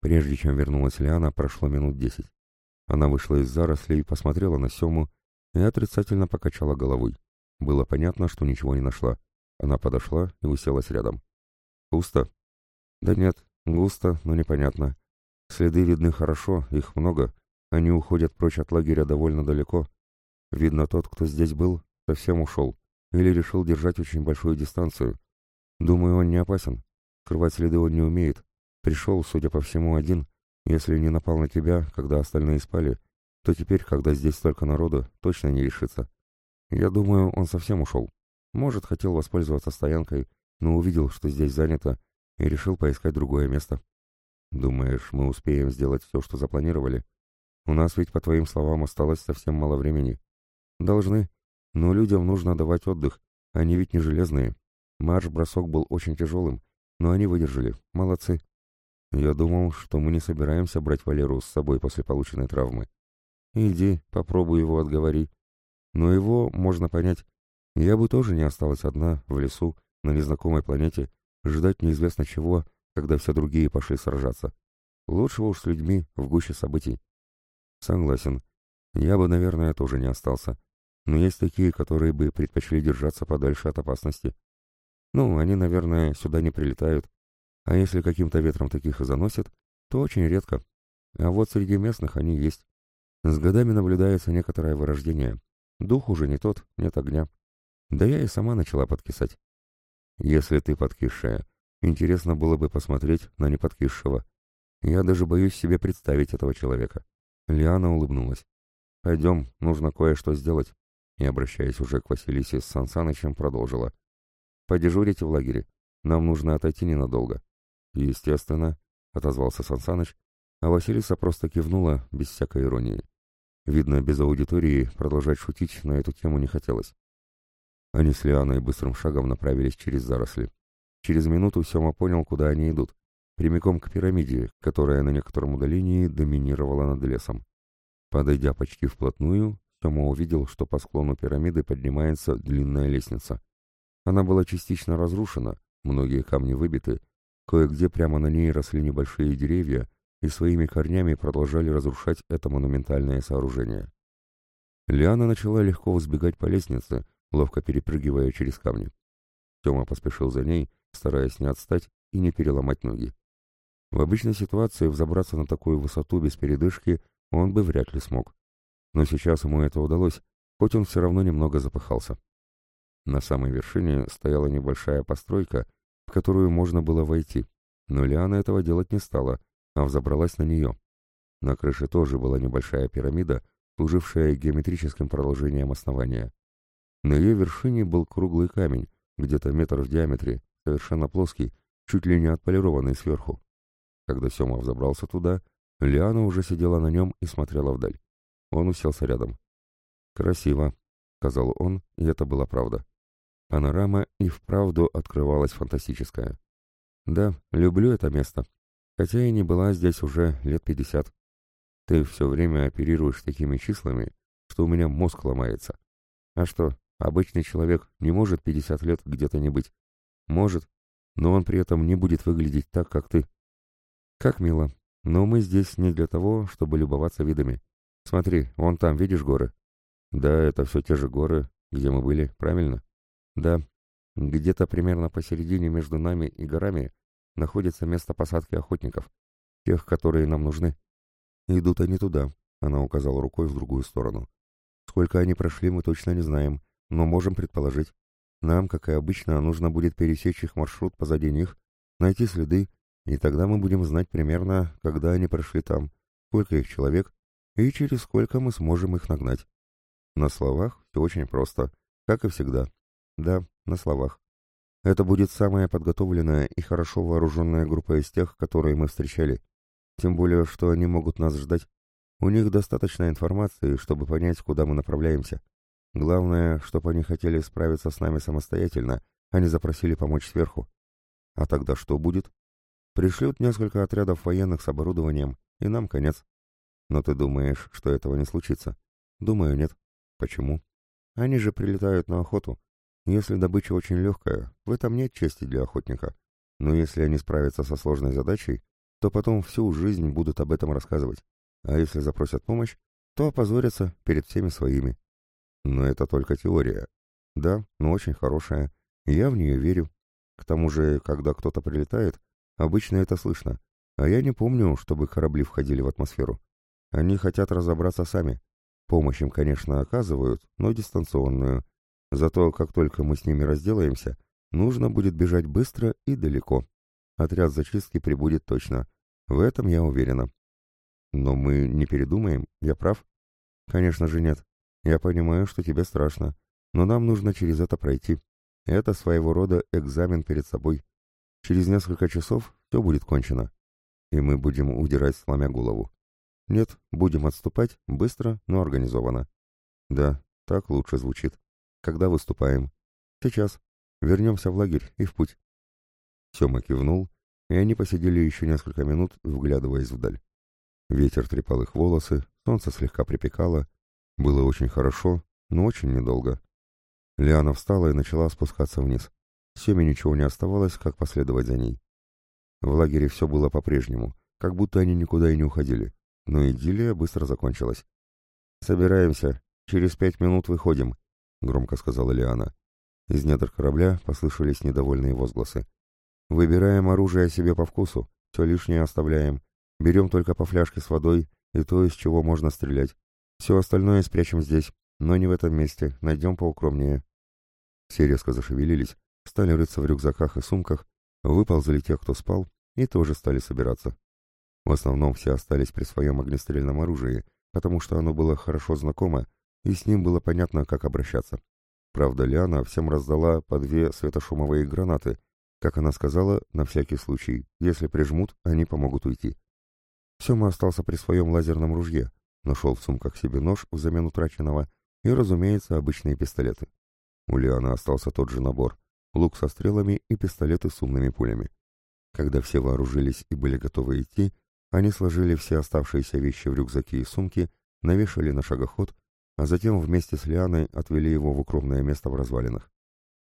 Прежде чем вернулась Лиана, прошло минут десять. Она вышла из зарослей, посмотрела на Сему и отрицательно покачала головой. Было понятно, что ничего не нашла. Она подошла и уселась рядом. «Пусто?» «Да нет, густо, но непонятно. Следы видны хорошо, их много. Они уходят прочь от лагеря довольно далеко. Видно, тот, кто здесь был, совсем ушел. Или решил держать очень большую дистанцию. Думаю, он не опасен. Скрывать следы он не умеет. Пришел, судя по всему, один. Если не напал на тебя, когда остальные спали, то теперь, когда здесь столько народу, точно не решится. Я думаю, он совсем ушел. Может, хотел воспользоваться стоянкой, но увидел, что здесь занято, и решил поискать другое место. Думаешь, мы успеем сделать все, что запланировали? У нас ведь, по твоим словам, осталось совсем мало времени. Должны. Но людям нужно давать отдых. Они ведь не железные. Марш-бросок был очень тяжелым, но они выдержали. Молодцы. Я думал, что мы не собираемся брать Валеру с собой после полученной травмы. Иди, попробуй его отговори. Но его можно понять. Я бы тоже не осталась одна, в лесу, на незнакомой планете, ждать неизвестно чего, когда все другие пошли сражаться. Лучше уж с людьми в гуще событий. Согласен. Я бы, наверное, тоже не остался. Но есть такие, которые бы предпочли держаться подальше от опасности. Ну, они, наверное, сюда не прилетают. А если каким-то ветром таких и заносят, то очень редко. А вот среди местных они есть. С годами наблюдается некоторое вырождение. Дух уже не тот, нет огня. Да я и сама начала подкисать. Если ты подкисшая, интересно было бы посмотреть на неподкисшего. Я даже боюсь себе представить этого человека. Лиана улыбнулась. «Пойдем, нужно кое-что сделать». И, обращаясь уже к Василисе с Сансанычем, продолжила. «Подежурите в лагере. Нам нужно отойти ненадолго». «Естественно», — отозвался Сансаныч, а Василиса просто кивнула без всякой иронии. Видно, без аудитории продолжать шутить на эту тему не хотелось. Они с Лианой быстрым шагом направились через заросли. Через минуту Сема понял, куда они идут. Прямиком к пирамиде, которая на некотором удалении доминировала над лесом. Подойдя почти вплотную, Сема увидел, что по склону пирамиды поднимается длинная лестница. Она была частично разрушена, многие камни выбиты, кое-где прямо на ней росли небольшие деревья, и своими корнями продолжали разрушать это монументальное сооружение. Лиана начала легко взбегать по лестнице, ловко перепрыгивая через камни. Тёма поспешил за ней, стараясь не отстать и не переломать ноги. В обычной ситуации взобраться на такую высоту без передышки он бы вряд ли смог. Но сейчас ему это удалось, хоть он все равно немного запыхался. На самой вершине стояла небольшая постройка, в которую можно было войти, но Лиана этого делать не стала, а взобралась на нее. На крыше тоже была небольшая пирамида, служившая геометрическим продолжением основания. На ее вершине был круглый камень, где-то метр в диаметре, совершенно плоский, чуть ли не отполированный сверху. Когда Сема взобрался туда, Лиана уже сидела на нем и смотрела вдаль. Он уселся рядом. «Красиво», — сказал он, и это была правда. Панорама и вправду открывалась фантастическая. «Да, люблю это место», хотя и не была здесь уже лет пятьдесят. Ты все время оперируешь такими числами, что у меня мозг ломается. А что, обычный человек не может пятьдесят лет где-то не быть? Может, но он при этом не будет выглядеть так, как ты. Как мило. Но мы здесь не для того, чтобы любоваться видами. Смотри, вон там, видишь горы? Да, это все те же горы, где мы были, правильно? Да. Где-то примерно посередине между нами и горами находится место посадки охотников, тех, которые нам нужны. Идут они туда, она указала рукой в другую сторону. Сколько они прошли, мы точно не знаем, но можем предположить. Нам, как и обычно, нужно будет пересечь их маршрут позади них, найти следы, и тогда мы будем знать примерно, когда они прошли там, сколько их человек, и через сколько мы сможем их нагнать. На словах все очень просто, как и всегда. Да, на словах. Это будет самая подготовленная и хорошо вооруженная группа из тех, которые мы встречали. Тем более, что они могут нас ждать. У них достаточно информации, чтобы понять, куда мы направляемся. Главное, чтобы они хотели справиться с нами самостоятельно, а не запросили помочь сверху. А тогда что будет? Пришлют несколько отрядов военных с оборудованием, и нам конец. Но ты думаешь, что этого не случится? Думаю, нет. Почему? Они же прилетают на охоту, Если добыча очень легкая, в этом нет чести для охотника. Но если они справятся со сложной задачей, то потом всю жизнь будут об этом рассказывать. А если запросят помощь, то опозорятся перед всеми своими. Но это только теория. Да, но очень хорошая. Я в нее верю. К тому же, когда кто-то прилетает, обычно это слышно. А я не помню, чтобы корабли входили в атмосферу. Они хотят разобраться сами. Помощь им, конечно, оказывают, но дистанционную. Зато как только мы с ними разделаемся, нужно будет бежать быстро и далеко. Отряд зачистки прибудет точно. В этом я уверена. Но мы не передумаем, я прав? Конечно же нет. Я понимаю, что тебе страшно, но нам нужно через это пройти. Это своего рода экзамен перед собой. Через несколько часов все будет кончено. И мы будем удирать, сломя голову. Нет, будем отступать быстро, но организованно. Да, так лучше звучит. Когда выступаем? Сейчас. Вернемся в лагерь и в путь. Сема кивнул, и они посидели еще несколько минут, вглядываясь вдаль. Ветер трепал их волосы, солнце слегка припекало. Было очень хорошо, но очень недолго. Лиана встала и начала спускаться вниз. Семе ничего не оставалось, как последовать за ней. В лагере все было по-прежнему, как будто они никуда и не уходили, но идиллия быстро закончилась. «Собираемся, через пять минут выходим», — громко сказала Лиана. Из недр корабля послышались недовольные возгласы. «Выбираем оружие себе по вкусу, все лишнее оставляем, берем только по фляжке с водой и то, из чего можно стрелять. Все остальное спрячем здесь, но не в этом месте, найдем поукромнее». Все резко зашевелились, стали рыться в рюкзаках и сумках, выползали те, кто спал, и тоже стали собираться. В основном все остались при своем огнестрельном оружии, потому что оно было хорошо знакомо, и с ним было понятно, как обращаться. Правда, Лиана всем раздала по две светошумовые гранаты, как она сказала, на всякий случай, если прижмут, они помогут уйти. Сема остался при своем лазерном ружье, нашел в сумках себе нож взамен утраченного и, разумеется, обычные пистолеты. У Лиана остался тот же набор — лук со стрелами и пистолеты с умными пулями. Когда все вооружились и были готовы идти, они сложили все оставшиеся вещи в рюкзаки и сумки, навешали на шагоход, а затем вместе с Лианой отвели его в укромное место в развалинах.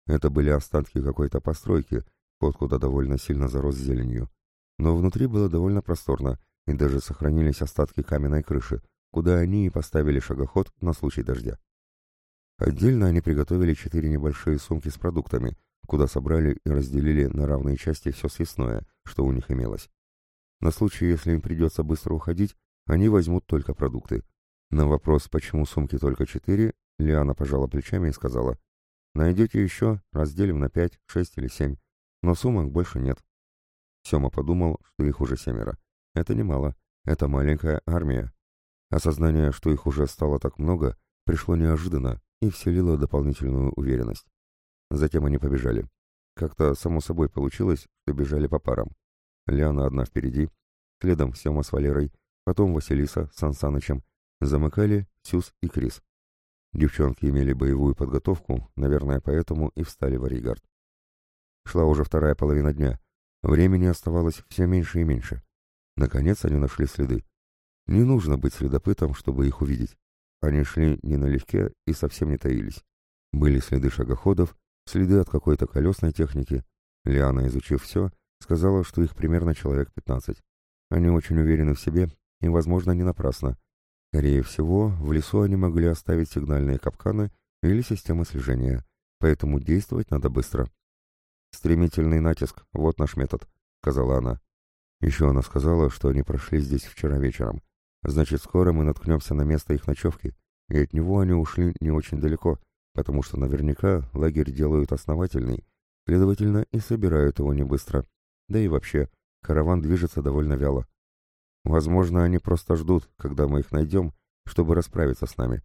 Это были остатки какой-то постройки, вход куда довольно сильно зарос зеленью. Но внутри было довольно просторно, и даже сохранились остатки каменной крыши, куда они и поставили шагоход на случай дождя. Отдельно они приготовили четыре небольшие сумки с продуктами, куда собрали и разделили на равные части все съестное, что у них имелось. На случай, если им придется быстро уходить, они возьмут только продукты. На вопрос, почему сумки только четыре, Лиана пожала плечами и сказала, «Найдете еще, разделим на пять, шесть или семь, но сумок больше нет». Сема подумал, что их уже семеро. Это немало, это маленькая армия. Осознание, что их уже стало так много, пришло неожиданно, и вселило дополнительную уверенность. Затем они побежали. Как-то само собой получилось, что бежали по парам. Лиана одна впереди, следом Сема с Валерой, потом Василиса с Сан замыкали Сюз и Крис. Девчонки имели боевую подготовку, наверное, поэтому и встали в оригард. Шла уже вторая половина дня. Времени оставалось все меньше и меньше. Наконец они нашли следы. Не нужно быть следопытом, чтобы их увидеть. Они шли не налегке и совсем не таились. Были следы шагоходов, следы от какой-то колесной техники. Лиана, изучив все, сказала, что их примерно человек 15. Они очень уверены в себе и, возможно, не напрасно. Скорее всего, в лесу они могли оставить сигнальные капканы или системы слежения, поэтому действовать надо быстро. «Стремительный натиск — вот наш метод», — сказала она. Еще она сказала, что они прошли здесь вчера вечером. Значит, скоро мы наткнемся на место их ночевки, и от него они ушли не очень далеко, потому что наверняка лагерь делают основательный, следовательно, и собирают его не быстро. Да и вообще, караван движется довольно вяло. Возможно, они просто ждут, когда мы их найдем, чтобы расправиться с нами.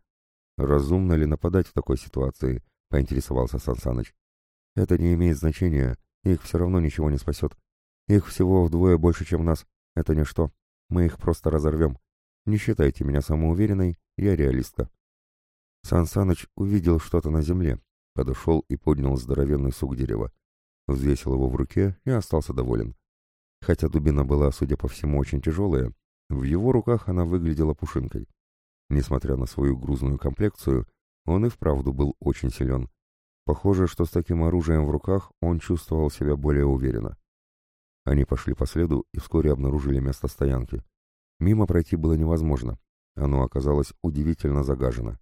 Разумно ли нападать в такой ситуации? Поинтересовался Сансаныч. Это не имеет значения, их все равно ничего не спасет. Их всего вдвое больше, чем нас. Это ничто. Мы их просто разорвем. Не считайте меня самоуверенной, я реалистка. Сан Саныч увидел что-то на земле, подошел и поднял здоровенный сук дерева. Взвесил его в руке и остался доволен. Хотя дубина была, судя по всему, очень тяжелая, в его руках она выглядела пушинкой. Несмотря на свою грузную комплекцию, он и вправду был очень силен. Похоже, что с таким оружием в руках он чувствовал себя более уверенно. Они пошли по следу и вскоре обнаружили место стоянки. Мимо пройти было невозможно. Оно оказалось удивительно загажено.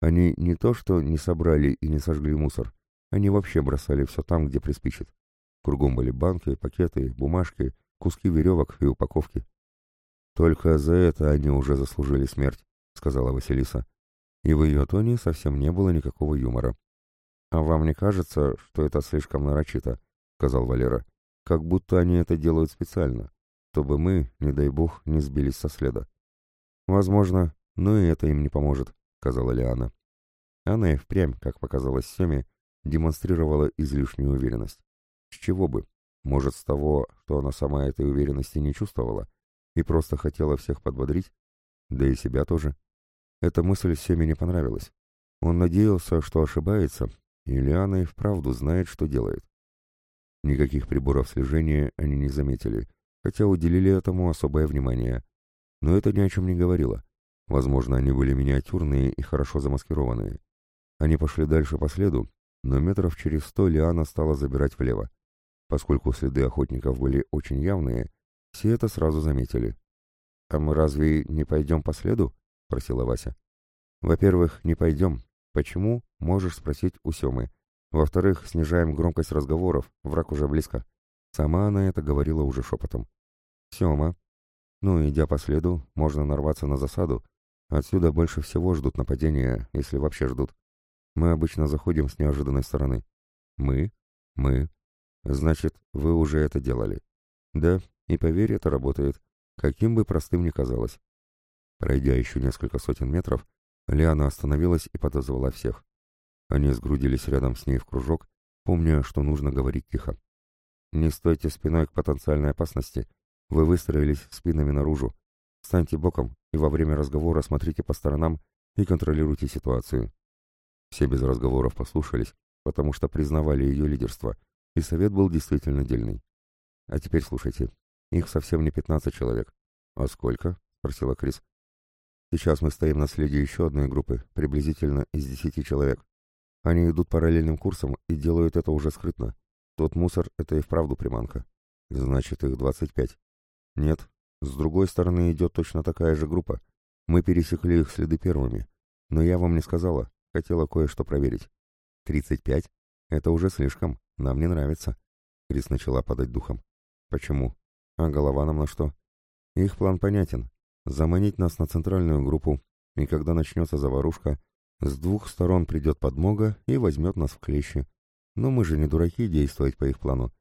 Они не то что не собрали и не сожгли мусор, они вообще бросали все там, где приспичит. Кругом были банки, пакеты, бумажки, куски веревок и упаковки. «Только за это они уже заслужили смерть», — сказала Василиса. И в ее тоне совсем не было никакого юмора. «А вам не кажется, что это слишком нарочито?» — сказал Валера. «Как будто они это делают специально, чтобы мы, не дай бог, не сбились со следа». «Возможно, но и это им не поможет», — сказала Лиана. Она и впрямь, как показалось Семе, демонстрировала излишнюю уверенность. С чего бы? Может, с того, что она сама этой уверенности не чувствовала и просто хотела всех подбодрить? Да и себя тоже. Эта мысль Семе не понравилась. Он надеялся, что ошибается, и Лиана и вправду знает, что делает. Никаких приборов слежения они не заметили, хотя уделили этому особое внимание. Но это ни о чем не говорило. Возможно, они были миниатюрные и хорошо замаскированные. Они пошли дальше по следу, но метров через сто Лиана стала забирать влево. Поскольку следы охотников были очень явные, все это сразу заметили. «А мы разве не пойдем по следу?» — спросила Вася. «Во-первых, не пойдем. Почему? Можешь спросить у Семы. Во-вторых, снижаем громкость разговоров, враг уже близко». Сама она это говорила уже шепотом. «Сема. Ну, идя по следу, можно нарваться на засаду. Отсюда больше всего ждут нападения, если вообще ждут. Мы обычно заходим с неожиданной стороны. Мы? Мы. Значит, вы уже это делали. Да, и поверь, это работает. Каким бы простым ни казалось. Пройдя еще несколько сотен метров, Лиана остановилась и подозвала всех. Они сгрудились рядом с ней в кружок, помня, что нужно говорить тихо. «Не стойте спиной к потенциальной опасности. Вы выстроились спинами наружу. Встаньте боком и во время разговора смотрите по сторонам и контролируйте ситуацию. Все без разговоров послушались, потому что признавали ее лидерство, и совет был действительно дельный. А теперь слушайте. Их совсем не 15 человек. А сколько? спросила Крис. Сейчас мы стоим на следе еще одной группы, приблизительно из 10 человек. Они идут параллельным курсом и делают это уже скрытно. Тот мусор — это и вправду приманка. Значит, их 25. Нет, с другой стороны идет точно такая же группа. Мы пересекли их следы первыми. Но я вам не сказала, Хотела кое-что проверить. «Тридцать пять? Это уже слишком. Нам не нравится». Крис начала падать духом. «Почему? А голова нам на что?» «Их план понятен. Заманить нас на центральную группу, и когда начнется заварушка, с двух сторон придет подмога и возьмет нас в клещи. Но мы же не дураки действовать по их плану.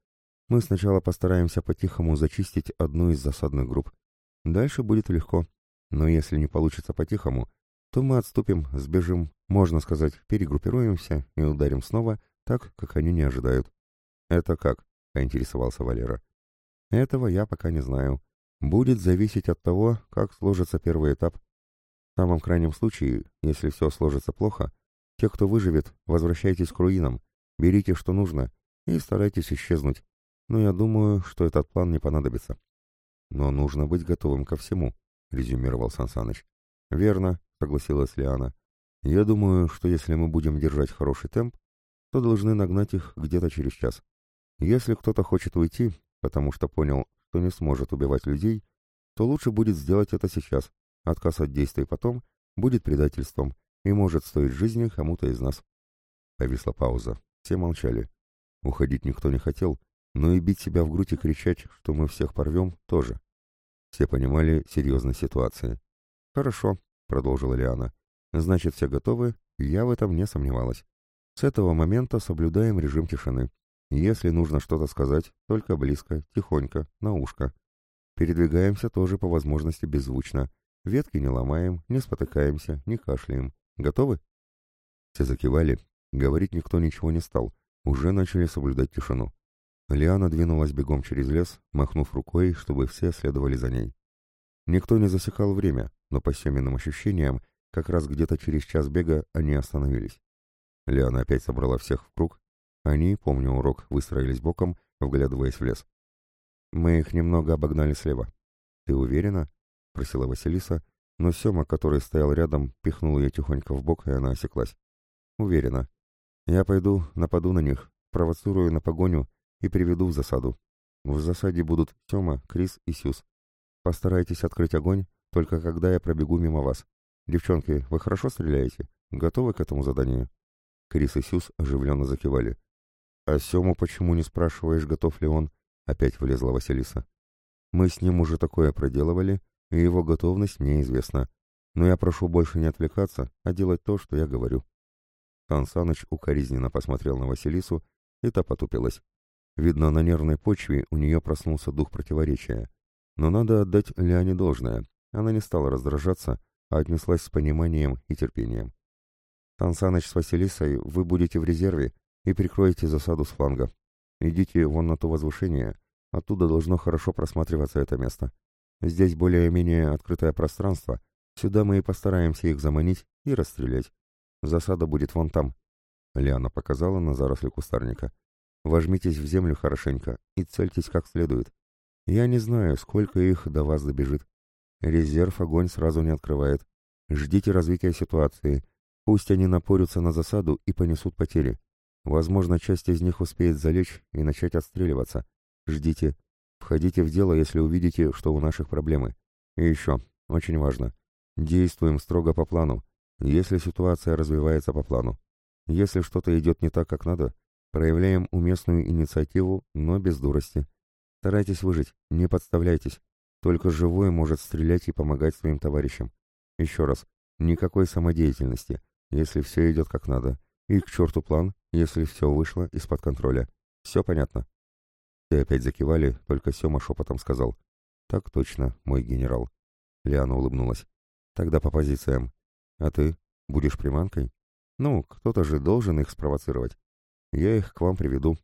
Мы сначала постараемся по-тихому зачистить одну из засадных групп. Дальше будет легко. Но если не получится по-тихому, то мы отступим, сбежим, можно сказать, перегруппируемся и ударим снова, так, как они не ожидают. «Это как?» — поинтересовался Валера. «Этого я пока не знаю. Будет зависеть от того, как сложится первый этап. В самом крайнем случае, если все сложится плохо, те, кто выживет, возвращайтесь к руинам, берите, что нужно, и старайтесь исчезнуть. Но я думаю, что этот план не понадобится». «Но нужно быть готовым ко всему», — резюмировал Сансаныч. «Верно», согласилась Лиана. «Я думаю, что если мы будем держать хороший темп, то должны нагнать их где-то через час. Если кто-то хочет уйти, потому что понял, что не сможет убивать людей, то лучше будет сделать это сейчас. Отказ от действий потом будет предательством и может стоить жизни кому-то из нас». Повисла пауза. Все молчали. Уходить никто не хотел, но и бить себя в грудь и кричать, что мы всех порвем, тоже. Все понимали серьезность ситуации. «Хорошо», продолжила Лиана. «Значит, все готовы? Я в этом не сомневалась. С этого момента соблюдаем режим тишины. Если нужно что-то сказать, только близко, тихонько, на ушко. Передвигаемся тоже по возможности беззвучно. Ветки не ломаем, не спотыкаемся, не кашляем. Готовы?» Все закивали. Говорить никто ничего не стал. Уже начали соблюдать тишину. Лиана двинулась бегом через лес, махнув рукой, чтобы все следовали за ней. Никто не засекал время, но по семенным ощущениям, как раз где-то через час бега они остановились. Лиана опять собрала всех в круг. Они, помню урок, выстроились боком, вглядываясь в лес. «Мы их немного обогнали слева». «Ты уверена?» — просила Василиса, но Сема, который стоял рядом, пихнул ее тихонько в бок, и она осеклась. «Уверена. Я пойду, нападу на них, провоцирую на погоню и приведу в засаду. В засаде будут Тёма, Крис и Сюз. Постарайтесь открыть огонь, только когда я пробегу мимо вас. Девчонки, вы хорошо стреляете? Готовы к этому заданию?» Крис и Сюз оживленно закивали. «А Сему почему не спрашиваешь, готов ли он?» Опять влезла Василиса. «Мы с ним уже такое проделывали, и его готовность мне известна. Но я прошу больше не отвлекаться, а делать то, что я говорю». Сан Саныч укоризненно посмотрел на Василису, и та потупилась. Видно, на нервной почве у нее проснулся дух противоречия. Но надо отдать Лиане должное. Она не стала раздражаться, а отнеслась с пониманием и терпением. «Сан Саныч с Василисой, вы будете в резерве и прикроете засаду с фланга. Идите вон на то возвышение, оттуда должно хорошо просматриваться это место. Здесь более-менее открытое пространство, сюда мы и постараемся их заманить и расстрелять. Засада будет вон там». Лиана показала на заросли кустарника. «Вожмитесь в землю хорошенько и цельтесь как следует. Я не знаю, сколько их до вас добежит. Резерв огонь сразу не открывает. Ждите развития ситуации. Пусть они напорются на засаду и понесут потери. Возможно, часть из них успеет залечь и начать отстреливаться. Ждите. Входите в дело, если увидите, что у наших проблемы. И еще, очень важно, действуем строго по плану, если ситуация развивается по плану. Если что-то идет не так, как надо, проявляем уместную инициативу, но без дурости. Старайтесь выжить, не подставляйтесь. Только живой может стрелять и помогать своим товарищам. Еще раз, никакой самодеятельности, если все идет как надо. И к черту план, если все вышло из-под контроля. Все понятно?» И опять закивали, только Сема шепотом сказал. «Так точно, мой генерал». Лиана улыбнулась. «Тогда по позициям. А ты? Будешь приманкой? Ну, кто-то же должен их спровоцировать. Я их к вам приведу.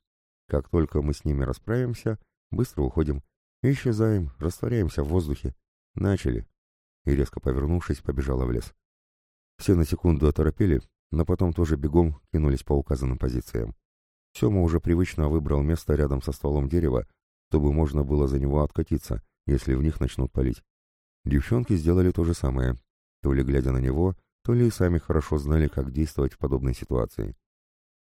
Как только мы с ними расправимся, быстро уходим. Исчезаем, растворяемся в воздухе. Начали. И резко повернувшись, побежала в лес. Все на секунду оторопели, но потом тоже бегом кинулись по указанным позициям. Сема уже привычно выбрал место рядом со стволом дерева, чтобы можно было за него откатиться, если в них начнут палить. Девчонки сделали то же самое, то ли глядя на него, то ли и сами хорошо знали, как действовать в подобной ситуации.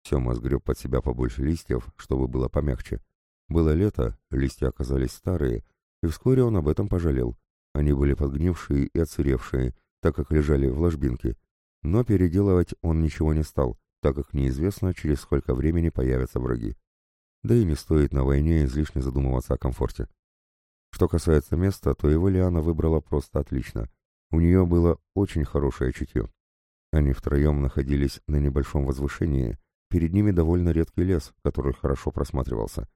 Сема сгреб под себя побольше листьев, чтобы было помягче, было лето, листья оказались старые, и вскоре он об этом пожалел. Они были подгнившие и отсыревшие, так как лежали в ложбинке. Но переделывать он ничего не стал, так как неизвестно, через сколько времени появятся враги. Да и не стоит на войне излишне задумываться о комфорте. Что касается места, то его Лиана выбрала просто отлично. У нее было очень хорошее чутье. Они втроем находились на небольшом возвышении, перед ними довольно редкий лес, который хорошо просматривался.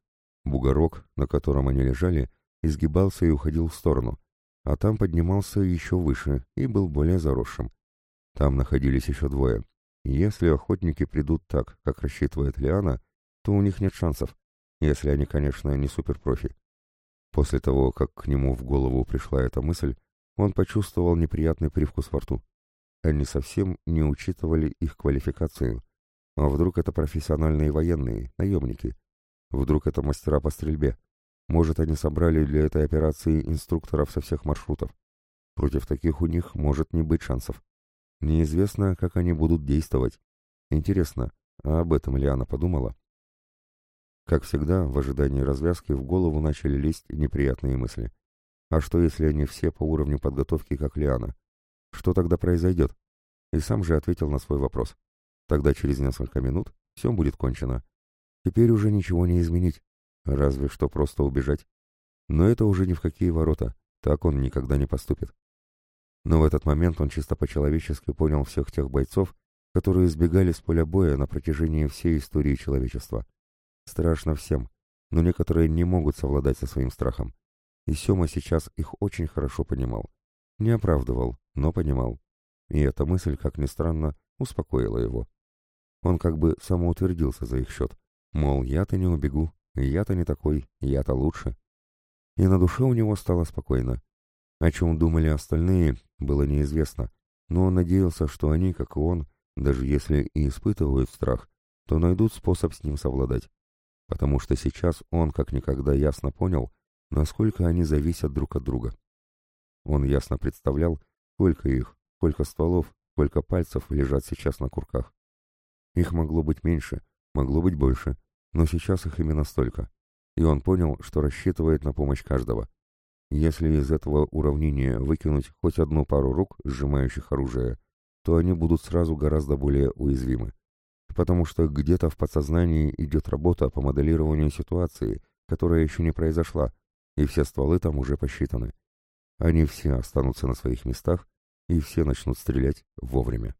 Бугорок, на котором они лежали, изгибался и уходил в сторону, а там поднимался еще выше и был более заросшим. Там находились еще двое. Если охотники придут так, как рассчитывает Лиана, то у них нет шансов, если они, конечно, не суперпрофи. После того, как к нему в голову пришла эта мысль, он почувствовал неприятный привкус во рту. Они совсем не учитывали их квалификацию. А вдруг это профессиональные военные, наемники? Вдруг это мастера по стрельбе? Может, они собрали для этой операции инструкторов со всех маршрутов? Против таких у них может не быть шансов. Неизвестно, как они будут действовать. Интересно, а об этом Лиана подумала? Как всегда, в ожидании развязки в голову начали лезть неприятные мысли. А что, если они все по уровню подготовки, как Лиана? Что тогда произойдет? И сам же ответил на свой вопрос. Тогда через несколько минут все будет кончено. Теперь уже ничего не изменить, разве что просто убежать. Но это уже ни в какие ворота, так он никогда не поступит. Но в этот момент он чисто по-человечески понял всех тех бойцов, которые избегали с поля боя на протяжении всей истории человечества. Страшно всем, но некоторые не могут совладать со своим страхом. И Сема сейчас их очень хорошо понимал. Не оправдывал, но понимал. И эта мысль, как ни странно, успокоила его. Он как бы самоутвердился за их счет. Мол, я-то не убегу, я-то не такой, я-то лучше. И на душе у него стало спокойно. О чем думали остальные, было неизвестно, но он надеялся, что они, как и он, даже если и испытывают страх, то найдут способ с ним совладать. Потому что сейчас он как никогда ясно понял, насколько они зависят друг от друга. Он ясно представлял, сколько их, сколько стволов, сколько пальцев лежат сейчас на курках. Их могло быть меньше, могло быть больше, но сейчас их именно столько. И он понял, что рассчитывает на помощь каждого. Если из этого уравнения выкинуть хоть одну пару рук, сжимающих оружие, то они будут сразу гораздо более уязвимы. Потому что где-то в подсознании идет работа по моделированию ситуации, которая еще не произошла, и все стволы там уже посчитаны. Они все останутся на своих местах, и все начнут стрелять вовремя.